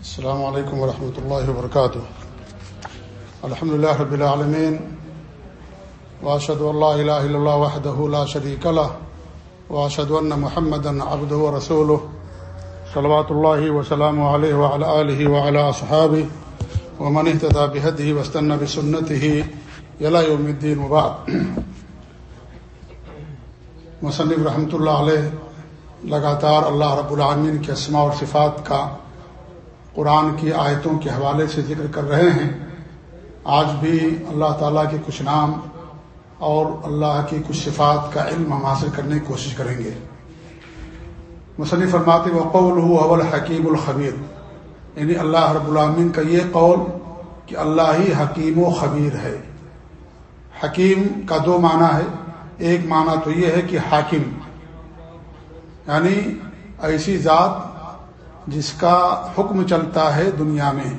السلام علیکم ورحمۃ اللہ وبرکاتہ الحمد لله رب العالمين واشهد ان لا اله الا الله وحده لا شريك له واشهد ان محمدا عبده ورسوله، صلوات الله وسلامه عليه وعلى اله وعلى اصحابه ومن اهتدى بهديه واستنى بسنته الى يوم الدين وبعد. مصنف رحمۃ اللہ علیہ لگاتار اللہ رب العالمین کے اسماء اور صفات کا قرآن کی آیتوں کے حوالے سے ذکر کر رہے ہیں۔ آج بھی اللہ تعالیٰ کے کچھ نام اور اللہ کی کچھ صفات کا علم ہم حاصل کرنے کی کوشش کریں گے۔ مصنف فرماتے و قول ہو اول حکیم الخبیر یعنی اللہ رب العامین کا یہ قول کہ اللہ ہی حکیم و خبیر ہے۔ حکیم کا دو معنی ہے۔ ایک معنی تو یہ ہے کہ حاکم یعنی ایسی ذات جس کا حکم چلتا ہے دنیا میں۔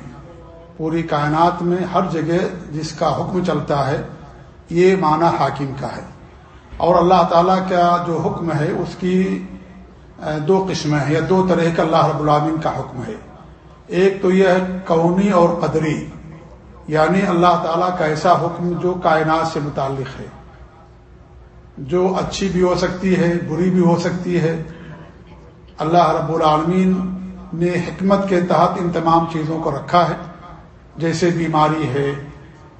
پوری کائنات میں ہر جگہ جس کا حکم چلتا ہے، یہ معنی حاکم کا ہے۔ اور اللہ تعالیٰ کا جو حکم ہے، اس کی دو قسمیں ہیں، یا دو طرح کا اللہ رب العالمین کا حکم ہے۔ ایک تو یہ ہے کونی اور قدری یعنی اللہ تعالیٰ کا ایسا حکم جو کائنات سے متعلق ہے۔ جو اچھی بھی ہو سکتی ہے، بری بھی ہو سکتی ہے۔ اللہ رب العالمین نے حکمت کے تحت ان تمام چیزوں کو رکھا ہے۔ جیسے بیماری ہے،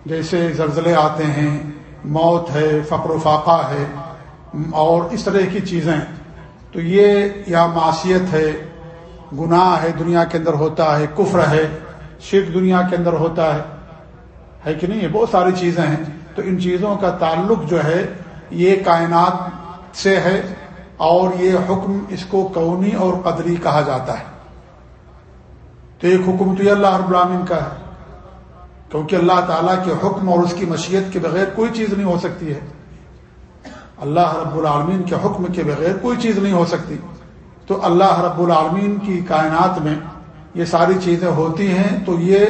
جیسے زلزلے آتے ہیں، موت ہے، فقر و فاقہ ہے، اور اس طرح کی چیزیں۔ تو یہ یا معاشیت ہے، گناہ ہے دنیا کے اندر ہوتا ہے، کفر ہے، شرک دنیا کے اندر ہوتا ہے۔ ہے کہ نہیں؟ بہت ساری چیزیں ہیں۔ تو ان چیزوں کا تعلق جو ہے، یہ کائنات سے ہے اور یہ حکم اس کو کونی اور قدری کہا جاتا ہے۔ تو ایک حکم تو یہ اللہ رب العالمین کا ہے۔ کیونکہ اللہ تعالیٰ کے حکم اور اس کی مشیت کے بغیر کوئی چیز نہیں ہو سکتی ہے۔ اللہ رب العالمین کے حکم کے بغیر کوئی چیز نہیں ہو سکتی۔ تو اللہ رب العالمین کی کائنات میں یہ ساری چیزیں ہوتی ہیں، تو یہ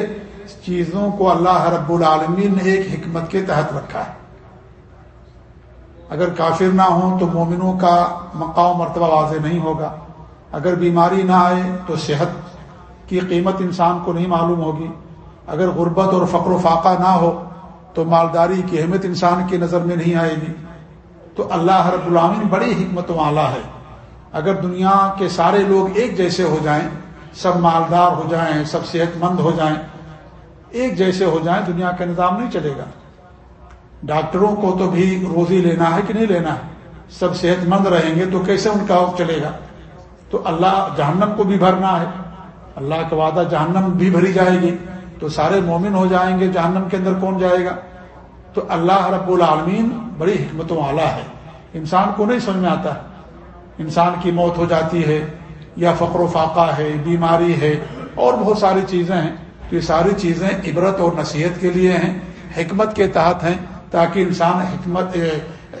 چیزوں کو اللہ رب العالمین نے ایک حکمت کے تحت رکھا ہے۔ اگر کافر نہ ہوں تو مومنوں کا مقام مرتبہ واضح نہیں ہوگا۔ اگر بیماری نہ آئے تو صحت کی قیمت انسان کو نہیں معلوم ہوگی۔ اگر غربت اور فقر و فاقہ نہ ہو، تو مالداری کی اہمیت انسان کی نظر میں نہیں آئے گی۔ تو اللہ رب العامن بڑی حکمت والا ہے۔ اگر دنیا کے سارے لوگ ایک جیسے ہو جائیں، سب مالدار ہو جائیں، سب صحت مند ہو جائیں، ایک جیسے ہو جائیں، دنیا کا نظام نہیں چلے گا۔ ڈاکٹروں کو تو بھی روزی لینا ہے کہ نہیں لینا ہے؟ سب صحت مند رہیں گے تو کیسے ان کا چلے گا؟ تو اللہ جہنم کو بھی بھرنا ہے۔ اللہ کا وعدہ جہنم بھی بھری جائے گی تو سارے مومن ہو جائیں گے، جہنم کے اندر کون جائے گا؟ تو اللہ رب العالمین بڑی حکمتوں والا ہے۔ انسان کو نہیں سمجھ میں آتا۔ انسان کی موت ہو جاتی ہے یا فقر و فاقہ ہے، بیماری ہے، اور بہت ساری چیزیں ہیں۔ تو یہ ساری چیزیں عبرت اور نصیحت کے لیے ہیں، حکمت کے تحت ہیں، تاکہ انسان حکمت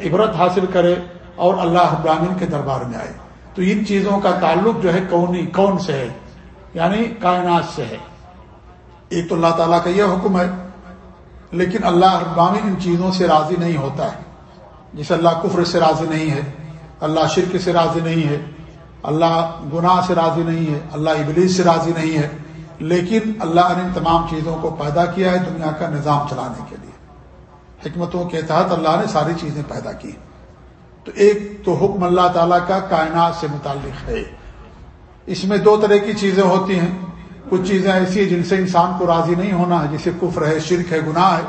عبرت حاصل کرے اور اللہ ابراہین کے دربار میں آئے۔ تو ان چیزوں کا تعلق جو ہے کونی، کون سے ہے؟ یعنی کائنات سے ہے۔ ایک تو اللہ تعالیٰ کا یہ حکم ہے، لیکن اللہ ابامی ان چیزوں سے راضی نہیں ہوتا ہے۔ جسے اللہ کفر سے راضی نہیں ہے، اللہ شرک سے راضی نہیں ہے، اللہ گناہ سے راضی نہیں ہے، اللہ ابلیس سے راضی نہیں ہے۔ لیکن اللہ نے ان تمام چیزوں کو پیدا کیا ہے دنیا کا نظام چلانے کے لیے۔ حکمتوں کے تحت اللہ نے ساری چیزیں پیدا کی۔ تو ایک تو حکم اللہ تعالیٰ کا کائنات سے متعلق ہے۔ اس میں دو طرح کی چیزیں ہوتی ہیں۔ کچھ چیزیں ایسی ہیں جن سے انسان کو راضی نہیں ہونا ہے جسے کفر ہے، شرک ہے، گناہ ہے۔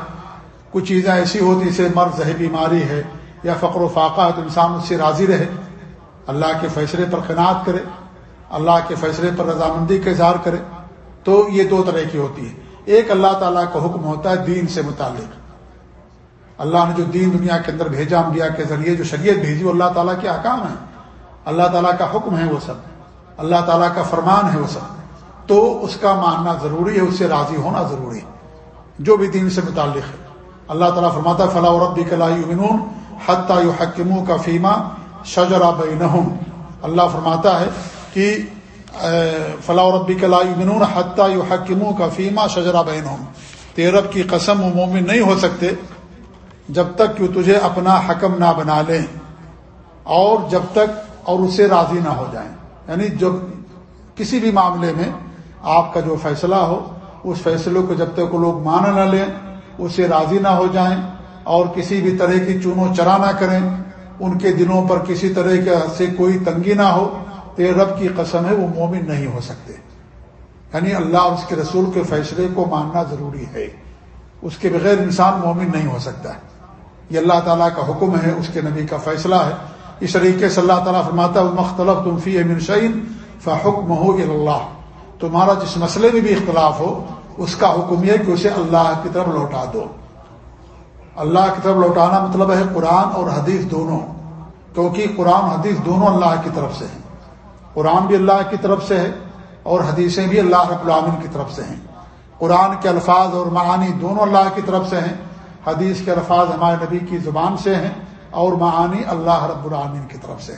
کچھ چیزیں ایسی ہوتی جسے مرض ہے، بیماری ہے یا فقر و فاقہ ہے تو انسان اس سے راضی رہے۔ اللہ کے فیصلے پر قناعت کرے، اللہ کے فیصلے پر رضامندی کا اظہار کرے۔ تو یہ دو طرح کی ہوتی ہے ایک اللہ تعالیٰ کا حکم ہوتا ہے دین سے متعلق۔ اللہ نے جو دین دنیا کے اندر بھیجا انبیاء کے ذریعے جو شریعت بھیجی، وہ اللہ تعالیٰ کے احکام ہیں۔ اللہ تعالیٰ کا حکم ہے وہ سب۔ اللہ تعالیٰ کا فرمان ہے وہ سب۔ تو اس کا ماننا ضروری ہے، اس سے راضی ہونا ضروری ہے۔ جو بھی دین سے متعلق ہے۔ اللہ تعالیٰ فرماتا فلاح ربی کلّہ حتیٰ حکموں کا فیمہ شجرا بین اللہ فرماتا ہے کہ فلاح ربی کلّہ حتیٰ حکموں کا فیمہ شجرا بین تیرب کی قسم و مومن نہیں ہو سکتے جب تک کہ تجھے اپنا حکم نہ بنا لیں اور جب تک اور اسے راضی نہ ہو جائیں۔ یعنی جب کسی بھی معاملے میں آپ کا جو فیصلہ ہو، اس فیصلے کو جب تک وہ لوگ مان نہ لیں، اسے راضی نہ ہو جائیں اور کسی بھی طرح کی چونو چرا نہ کریں، ان کے دنوں پر کسی طرح سے کوئی تنگی نہ ہو تو رب کی قسم ہے، وہ مومن نہیں ہو سکتے۔ یعنی اللہ اور اس کے رسول کے فیصلے کو ماننا ضروری ہے۔ اس کے بغیر انسان مومن نہیں ہو سکتا۔ ہے یہ اللہ تعالیٰ کا حکم ہے، اس کے نبی کا فیصلہ ہے۔ اس طریقے سے اللہ تعالیٰ فرماتا ہے مختلف تم فی امن شعین فحکم ہو اللہ تمہارا جس مسئلے میں بھی اختلاف ہو، اس کا حکم یہ کہ اسے اللہ کی طرف لوٹا دو۔ اللہ کی طرف لوٹانا مطلب ہے قرآن اور حدیث دونوں۔ کیونکہ قرآن حدیث دونوں اللہ کی طرف سے ہیں۔ قرآن بھی اللہ کی طرف سے ہے اور حدیثیں بھی اللہ رب العامن کی طرف سے ہیں۔ قرآن کے الفاظ اور معانی دونوں اللہ کی طرف سے ہیں۔ حدیث کے الفاظ ہمارے نبی کی زبان سے ہیں۔ اور معانی اللہ رب العامن کی طرف سے۔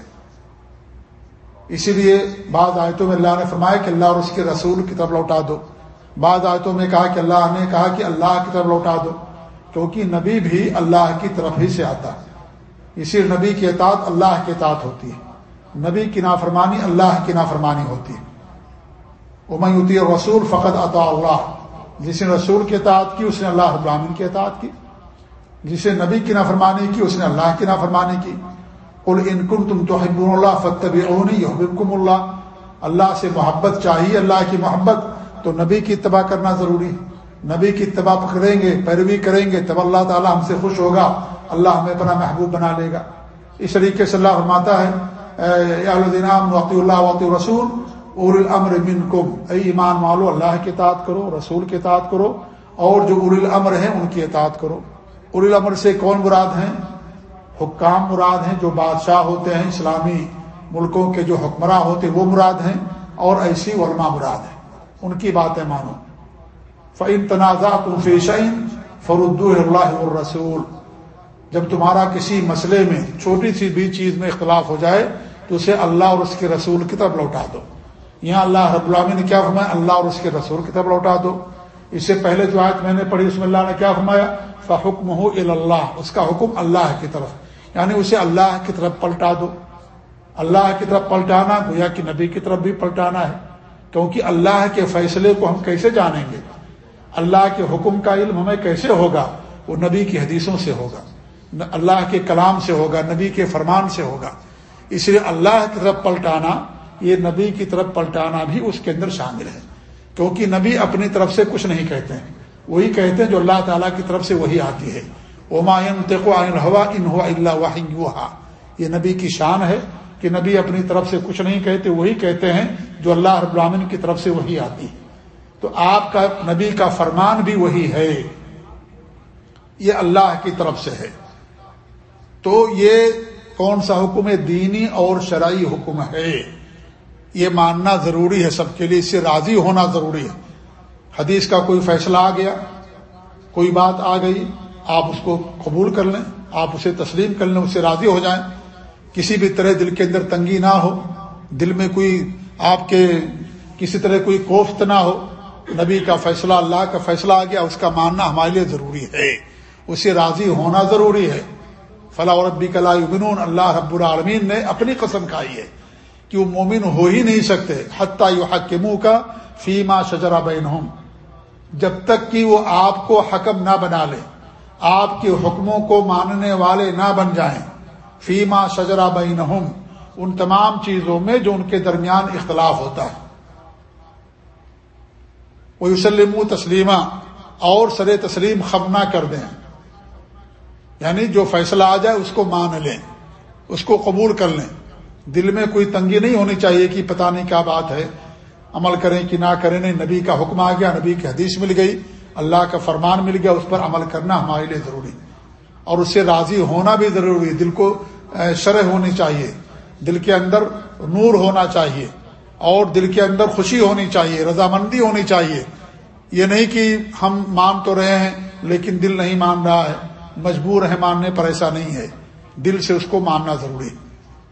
اسی لیے بعض آیتوں میں اللہ نے فرمایا کہ اللہ اور اس کے رسول کی طرف لوٹا دو۔ بعض آیتوں میں کہا کہ اللہ نے کہا کہ اللہ کی طرف لوٹا دو، کیونکہ نبی بھی اللہ کی طرف ہی سے آتا۔ اسی نبی کی اطاعت اللہ کی اطاعت ہوتی ہے۔ نبی کی نافرمانی اللہ کی نافرمانی ہوتی ہے۔ امیوتی رسول فقط عطا اللہ۔ جس نے رسول کی اطاعت کی، اس نے اللہ ابراہین کی اطاعت کی۔ جسے نبی کی نافرمانی کی، اس نے اللہ کی نافرمانی کی۔ قل ان کن تم تو حب اللہ فتب اللہ۔ اللہ سے محبت چاہیے، اللہ کی محبت۔ تو نبی کی اتباع کرنا ضروری ہے۔ نبی کی اتباع کریں گے، پیروی کریں گے، تب اللہ تعالیٰ ہم سے خوش ہوگا۔ اللہ ہمیں اپنا محبوب بنا لے گا۔ اس طریقے سے اللہ فرماتا ہے وقی اللہ وقی رسول ار الامر منکم۔ اے ایمان مالو اللہ کی اطاعت کرو، رسول کی اطاعت کرو۔ اور جو ار الامر ہیں، ان کی اطاعت کرو۔ ار الامر سے کون مراد ہیں؟ حکام مراد ہیں جو بادشاہ ہوتے ہیں، اسلامی ملکوں کے جو حکمراں ہوتے وہ مراد ہیں اور ایسی علماء مراد ہیں۔ ان کی باتیں مانو۔ فعن تنازع فیشین فرد اللہ الرسول جب تمہارا کسی مسئلے میں چھوٹی سی بھی چیز میں اختلاف ہو جائے، تو اسے اللہ اور اس کے رسول کی طرف لوٹا دو۔ یہاں اللہ رب العامی نے کیا فرمایا؟ اللہ اور اس کے رسول کی طرف لوٹا دو۔ اس سے پہلے جو آیت میں نے پڑھی، اس میں اللہ نے کیا فرمایا؟ فحکم ہو اللہ اس کا حکم اللہ کی طرف۔ یعنی اسے اللہ کی طرف پلٹا دو۔ اللہ کی طرف پلٹانا، گویا کہ نبی کی طرف بھی پلٹانا ہے۔ کیونکہ اللہ کے فیصلے کو ہم کیسے جانیں گے؟ اللہ کے حکم کا علم ہمیں کیسے ہوگا؟ وہ نبی کی حدیثوں سے ہوگا۔ اللہ کے کلام سے ہوگا، نبی کے فرمان سے ہوگا۔ اس لیے اللہ کی طرف پلٹانا، یہ نبی کی طرف پلٹانا بھی اس کے اندر شامل ہے۔ کیونکہ نبی اپنی طرف سے کچھ نہیں کہتے ہیں۔ وہی کہتے ہیں جو اللہ تعالیٰ کی طرف سے وہی آتی ہے۔ ہوا ان ہوا اللہ یہ نبی کی شان ہے کہ نبی اپنی طرف سے کچھ نہیں کہتے، وہی کہتے ہیں جو اللہ رب العالمین کی طرف سے وہی آتی ہے۔ تو آپ کا نبی کا فرمان بھی وہی ہے۔ یہ اللہ کی طرف سے ہے۔ تو یہ کون سا حکم ہے؟ دینی اور شرعی حکم ہے۔ یہ ماننا ضروری ہے، سب کے لیے اس سے راضی ہونا ضروری ہے۔ حدیث کا کوئی فیصلہ آ گیا، کوئی بات آ گئی، آپ اس کو قبول کر لیں، آپ اسے تسلیم کر لیں اس سے راضی ہو جائیں۔ کسی بھی طرح دل کے اندر تنگی نہ ہو، دل میں کوئی آپ کے کسی طرح کوئی کوفت نہ ہو، نبی کا فیصلہ، اللہ کا فیصلہ آ گیا، اس کا ماننا ہمارے لیے ضروری ہے۔ اسے راضی ہونا ضروری ہے۔ فلاح ربی کلا بنون اللہ رب العالمین نے اپنی قسم کھائی ہے کہ وہ مومن ہو ہی نہیں سکتے، حتیٰ یو حق کے منہ کا فیما شجرا بین جب تک کہ وہ آپ کو حکم نہ بنا لے، آپ کے حکموں کو ماننے والے نہ بن جائیں۔ فیما شجرا بین ان تمام چیزوں میں جو ان کے درمیان اختلاف ہوتا ہے۔ وہ یوسلم تسلیمہ اور سر تسلیم خم نہ کر دیں۔ یعنی جو فیصلہ آ جائے اس کو مان لیں، اس کو قبول کر لیں۔ دل میں کوئی تنگی نہیں ہونی چاہیے کہ پتہ نہیں کیا بات ہے۔ عمل کریں کہ نہ کریں، نہیں، نبی کا حکم آ گیا، نبی کی حدیث مل گئی، اللہ کا فرمان مل گیا، اس پر عمل کرنا ہمارے لیے ضروری اور اس سے راضی ہونا بھی ضروری دل کو شرح ہونی چاہیے، دل کے اندر نور ہونا چاہیے، اور دل کے اندر خوشی ہونی چاہیے، رضامندی ہونی چاہیے۔ یہ نہیں کہ ہم مان تو رہے ہیں، لیکن دل نہیں مان رہا ہے، مجبور ہے ماننے پر ایسا نہیں ہے۔ دل سے اس کو ماننا ضروری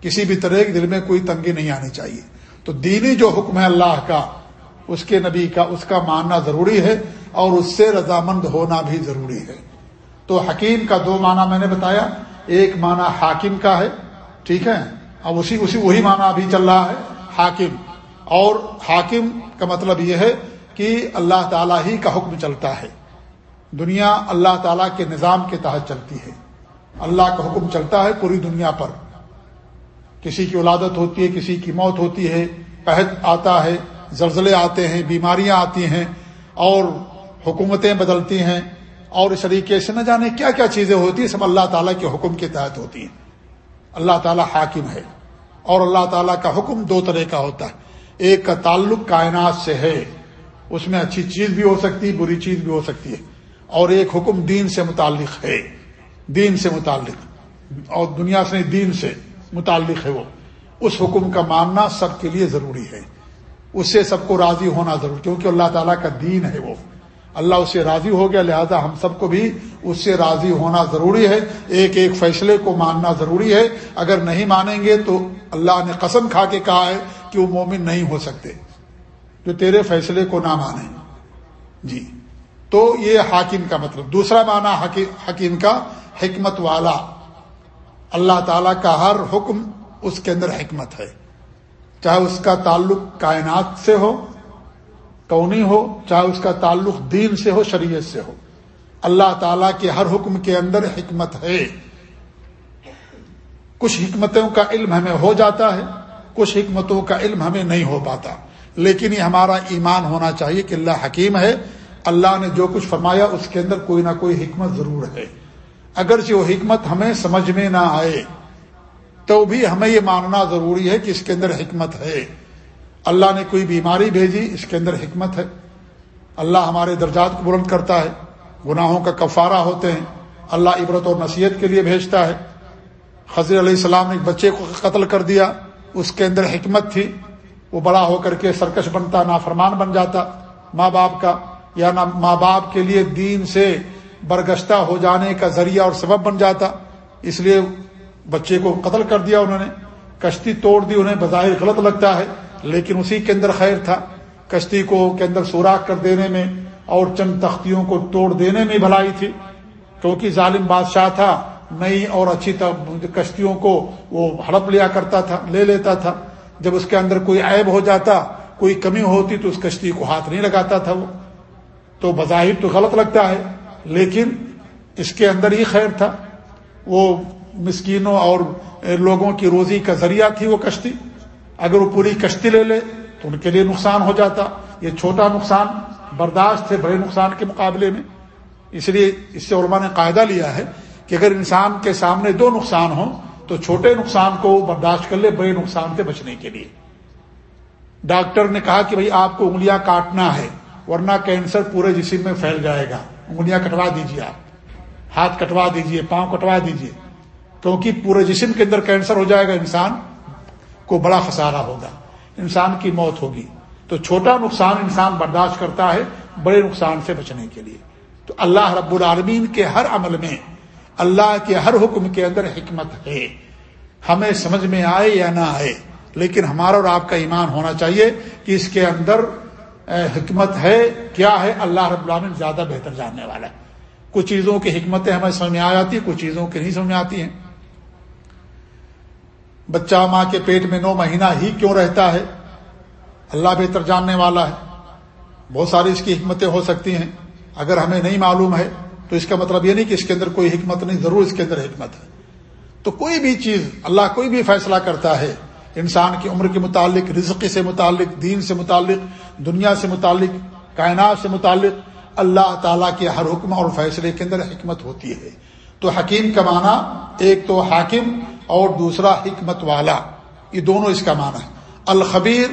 کسی بھی طرح کے دل میں کوئی تنگی نہیں آنی چاہیے۔ تو دینی جو حکم ہے اللہ کا، اس کے نبی کا، اس کا ماننا ضروری ہے اور اس سے رضامند ہونا بھی ضروری ہے۔ تو حکیم کا دو معنی میں نے بتایا، ایک معنی حاکم کا ہے، ٹھیک ہے؟ اب اسی اسی وہی معنی ابھی چل رہا ہے، حاکم۔ اور حاکم کا مطلب یہ ہے کہ اللہ تعالیٰ ہی کا حکم چلتا ہے۔ دنیا اللہ تعالیٰ کے نظام کے تحت چلتی ہے۔ اللہ کا حکم چلتا ہے پوری دنیا پر۔ کسی کی ولادت ہوتی ہے، کسی کی موت ہوتی ہے، قحط آتا ہے، زلزلے آتے ہیں، بیماریاں آتی ہیں اور حکومتیں بدلتی ہیں اور اس طریقے سے نہ جانے کیا کیا چیزیں ہوتی ہیں، سب اللہ تعالیٰ کے حکم کے تحت ہوتی ہیں۔ اللہ تعالیٰ حاکم ہے اور اللہ تعالیٰ کا حکم دو طرح کا ہوتا ہے۔ ایک کا تعلق کائنات سے ہے، اس میں اچھی چیز بھی ہو سکتی ہے بری چیز بھی ہو سکتی ہے۔ اور ایک حکم دین سے متعلق ہے، دین سے متعلق اور دنیا سے دین سے۔ متعلق ہے وہ۔ اس حکم کا ماننا سب کے لیے ضروری ہے۔ اس سے سب کو راضی ہونا ضروری کیونکہ اللہ تعالیٰ کا دین ہے وہ۔ اللہ اس سے راضی ہو گیا، لہذا ہم سب کو بھی اس سے راضی ہونا ضروری ہے۔ ایک ایک فیصلے کو ماننا ضروری ہے۔ اگر نہیں مانیں گے تو اللہ نے قسم کھا کے کہا ہے کہ وہ مومن نہیں ہو سکتے۔ جو تیرے فیصلے کو نہ مانیں۔ جی۔ تو یہ حاکم کا مطلب۔ دوسرا معنی حکیم کا حکمت والا۔ اللہ تعالی کا ہر حکم اس کے اندر حکمت ہے۔ چاہے اس کا تعلق کائنات سے ہو، کونی ہو، چاہے اس کا تعلق دین سے ہو، شریعت سے ہو۔ اللہ تعالی کے ہر حکم کے اندر حکمت ہے۔ کچھ حکمتوں کا علم ہمیں ہو جاتا ہے، کچھ حکمتوں کا علم ہمیں نہیں ہو پاتا۔ لیکن یہ ہمارا ایمان ہونا چاہیے کہ اللہ حکیم ہے۔ اللہ نے جو کچھ فرمایا، اس کے اندر کوئی نہ کوئی حکمت ضرور ہے۔ اگرچہ وہ حکمت ہمیں سمجھ میں نہ آئے، تو بھی ہمیں یہ ماننا ضروری ہے کہ اس کے اندر حکمت ہے۔ اللہ نے کوئی بیماری بھیجی، اس کے اندر حکمت ہے۔ اللہ ہمارے درجات کو بلند کرتا ہے، گناہوں کا کفارہ ہوتے ہیں۔ اللہ عبرت اور نصیحت کے لیے بھیجتا ہے۔ خضر علیہ السلام نے ایک بچے کو قتل کر دیا، اس کے اندر حکمت تھی۔ وہ بڑا ہو کر کے سرکش بنتا، نافرمان بن جاتا، ماں باپ کا، یا نہ ماں باپ کے لیے دین سے برگشتہ ہو جانے کا ذریعہ اور سبب بن جاتا اس لیے بچے کو قتل کر دیا انہوں نے کشتی توڑ دی انہیں بظاہر غلط لگتا ہے لیکن اسی کے اندر خیر تھا کشتی کو کے اندر سوراخ کر دینے میں اور چند تختیوں کو توڑ دینے میں بھلائی تھی کیونکہ ظالم بادشاہ تھا نئی اور اچھی کشتیوں کو وہ ہڑپ لیا کرتا تھا لے لیتا تھا جب اس کے اندر کوئی عیب ہو جاتا کوئی کمی ہوتی تو اس کشتی کو ہاتھ نہیں لگاتا تھا وہ تو بظاہر تو غلط لگتا ہے لیکن اس کے اندر ہی خیر تھا۔ وہ مسکینوں اور لوگوں کی روزی کا ذریعہ تھی وہ کشتی۔ اگر وہ پوری کشتی لے لے تو ان کے لیے نقصان ہو جاتا۔ یہ چھوٹا نقصان، برداشت ہے بڑے نقصان کے مقابلے میں۔ اس لیے اس سے علماء نے قاعدہ لیا ہے کہ اگر انسان کے سامنے دو نقصان ہوں تو چھوٹے نقصان کو برداشت کر لے، بڑے نقصان سے بچنے کے لیے۔ ڈاکٹر نے کہا کہ بھائی آپ کو انگلیاں کاٹنا ہے، ورنہ کینسر پورے جسم میں پھیل جائے گا۔ انگلیاں کٹوا دیجیے آپ۔ ہاتھ کٹوا دیجیے پاؤں کٹوا دیجیے کیونکہ پورے جسم کے اندر کینسر ہو جائے گا، انسان کو بڑا خسارہ ہوگا۔ انسان کی موت ہوگی۔ تو چھوٹا نقصان انسان برداشت کرتا ہے بڑے نقصان سے بچنے کے لیے۔ تو اللہ رب العالمین کے ہر عمل میں اللہ کے ہر حکم کے اندر حکمت ہے۔ ہمیں سمجھ میں آئے یا نہ آئے، لیکن ہمارا اور آپ کا ایمان ہونا چاہیے کہ اس کے اندر حکمت ہے، کیا ہے؟ اللہ رب العالمین زیادہ بہتر جاننے والا ہے۔ کچھ چیزوں کی حکمتیں ہمیں سمجھ میں آ جاتی ہیں، کچھ چیزوں کی نہیں سمجھ میں آتی ہیں۔ بچہ ماں کے پیٹ میں نو مہینہ ہی کیوں رہتا ہے؟ اللہ بہتر جاننے والا ہے۔ بہت ساری اس کی حکمتیں ہو سکتی ہیں۔ اگر ہمیں نہیں معلوم ہے، تو اس کا مطلب یہ نہیں کہ اس کے اندر کوئی حکمت نہیں، ضرور اس کے اندر حکمت ہے۔ تو کوئی بھی چیز، اللہ کوئی بھی فیصلہ کرتا ہے انسان کی عمر کے متعلق رزق سے متعلق، دین سے متعلق، دنیا سے متعلق، کائنات سے متعلق، اللہ تعالیٰ کے ہر حکم اور فیصلے کے اندر حکمت ہوتی ہے۔ تو حکیم کا معنی ایک تو حاکم اور دوسرا حکمت والا۔ یہ دونوں اس کا معنی ہے۔ الخبیر،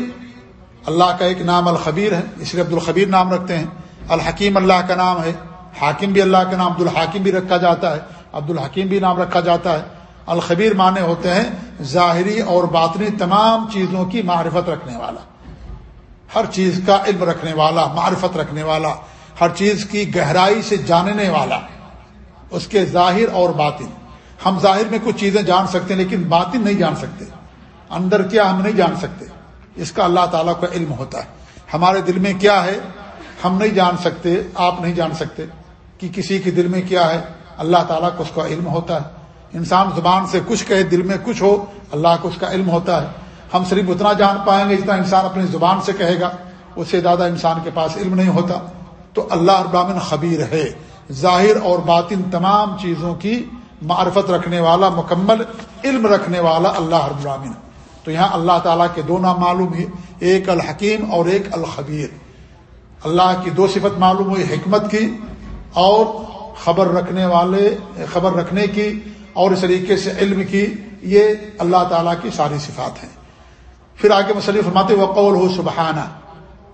اللہ کا ایک نام الخبیر ہے، اس لیے عبد الخبیر نام رکھتے ہیں۔ الحکیم اللہ کا نام ہے، حاکم بھی اللہ کا نام عبد الحاکم بھی رکھا جاتا ہے۔ عبد الحکیم بھی نام رکھا جاتا ہے۔ الخبیر معنی ہوتے ہیں ظاہری اور باطنی تمام چیزوں کی معرفت رکھنے والا۔ ہر چیز کا علم رکھنے والا، معرفت رکھنے والا، ہر چیز کی گہرائی سے جاننے والا۔ اس کے ظاہر اور باطن۔ ہم ظاہر میں کچھ چیزیں جان سکتے ہیں لیکن باطن نہیں جان سکتے۔ اندر کیا ہم نہیں جان سکتے۔ اس کا اللہ تعالیٰ کا علم ہوتا ہے۔ ہمارے دل میں کیا ہے؟ ہم نہیں جان سکتے، آپ نہیں جان سکتے کہ کسی کے دل میں کیا ہے۔ اللہ تعالیٰ کو اس کا علم ہوتا ہے۔ انسان زبان سے کچھ کہے، دل میں کچھ ہو، اللہ کو اس کا علم ہوتا ہے۔ ہم صرف اتنا جان پائیں گے جتنا انسان اپنی زبان سے کہے گا، اس سے زیادہ انسان کے پاس علم نہیں ہوتا۔ تو اللہ ابراہین خبیر ہے۔ ظاہر اور باطن تمام چیزوں کی معرفت رکھنے والا، مکمل علم رکھنے والا اللہ ابراہین تو یہاں اللہ تعالیٰ کے دو نام معلوم ہی ایک الحکیم اور ایک الخبیر۔ اللہ کی دو صفت معلوم ہوئی، حکمت کی اور خبر رکھنے والے، خبر رکھنے کی۔ اور اس طریقے سے علم کی یہ اللہ تعالیٰ کی ساری صفات ہیں۔ پھر آگے مصنف فرماتے وقول ہو سبحانہ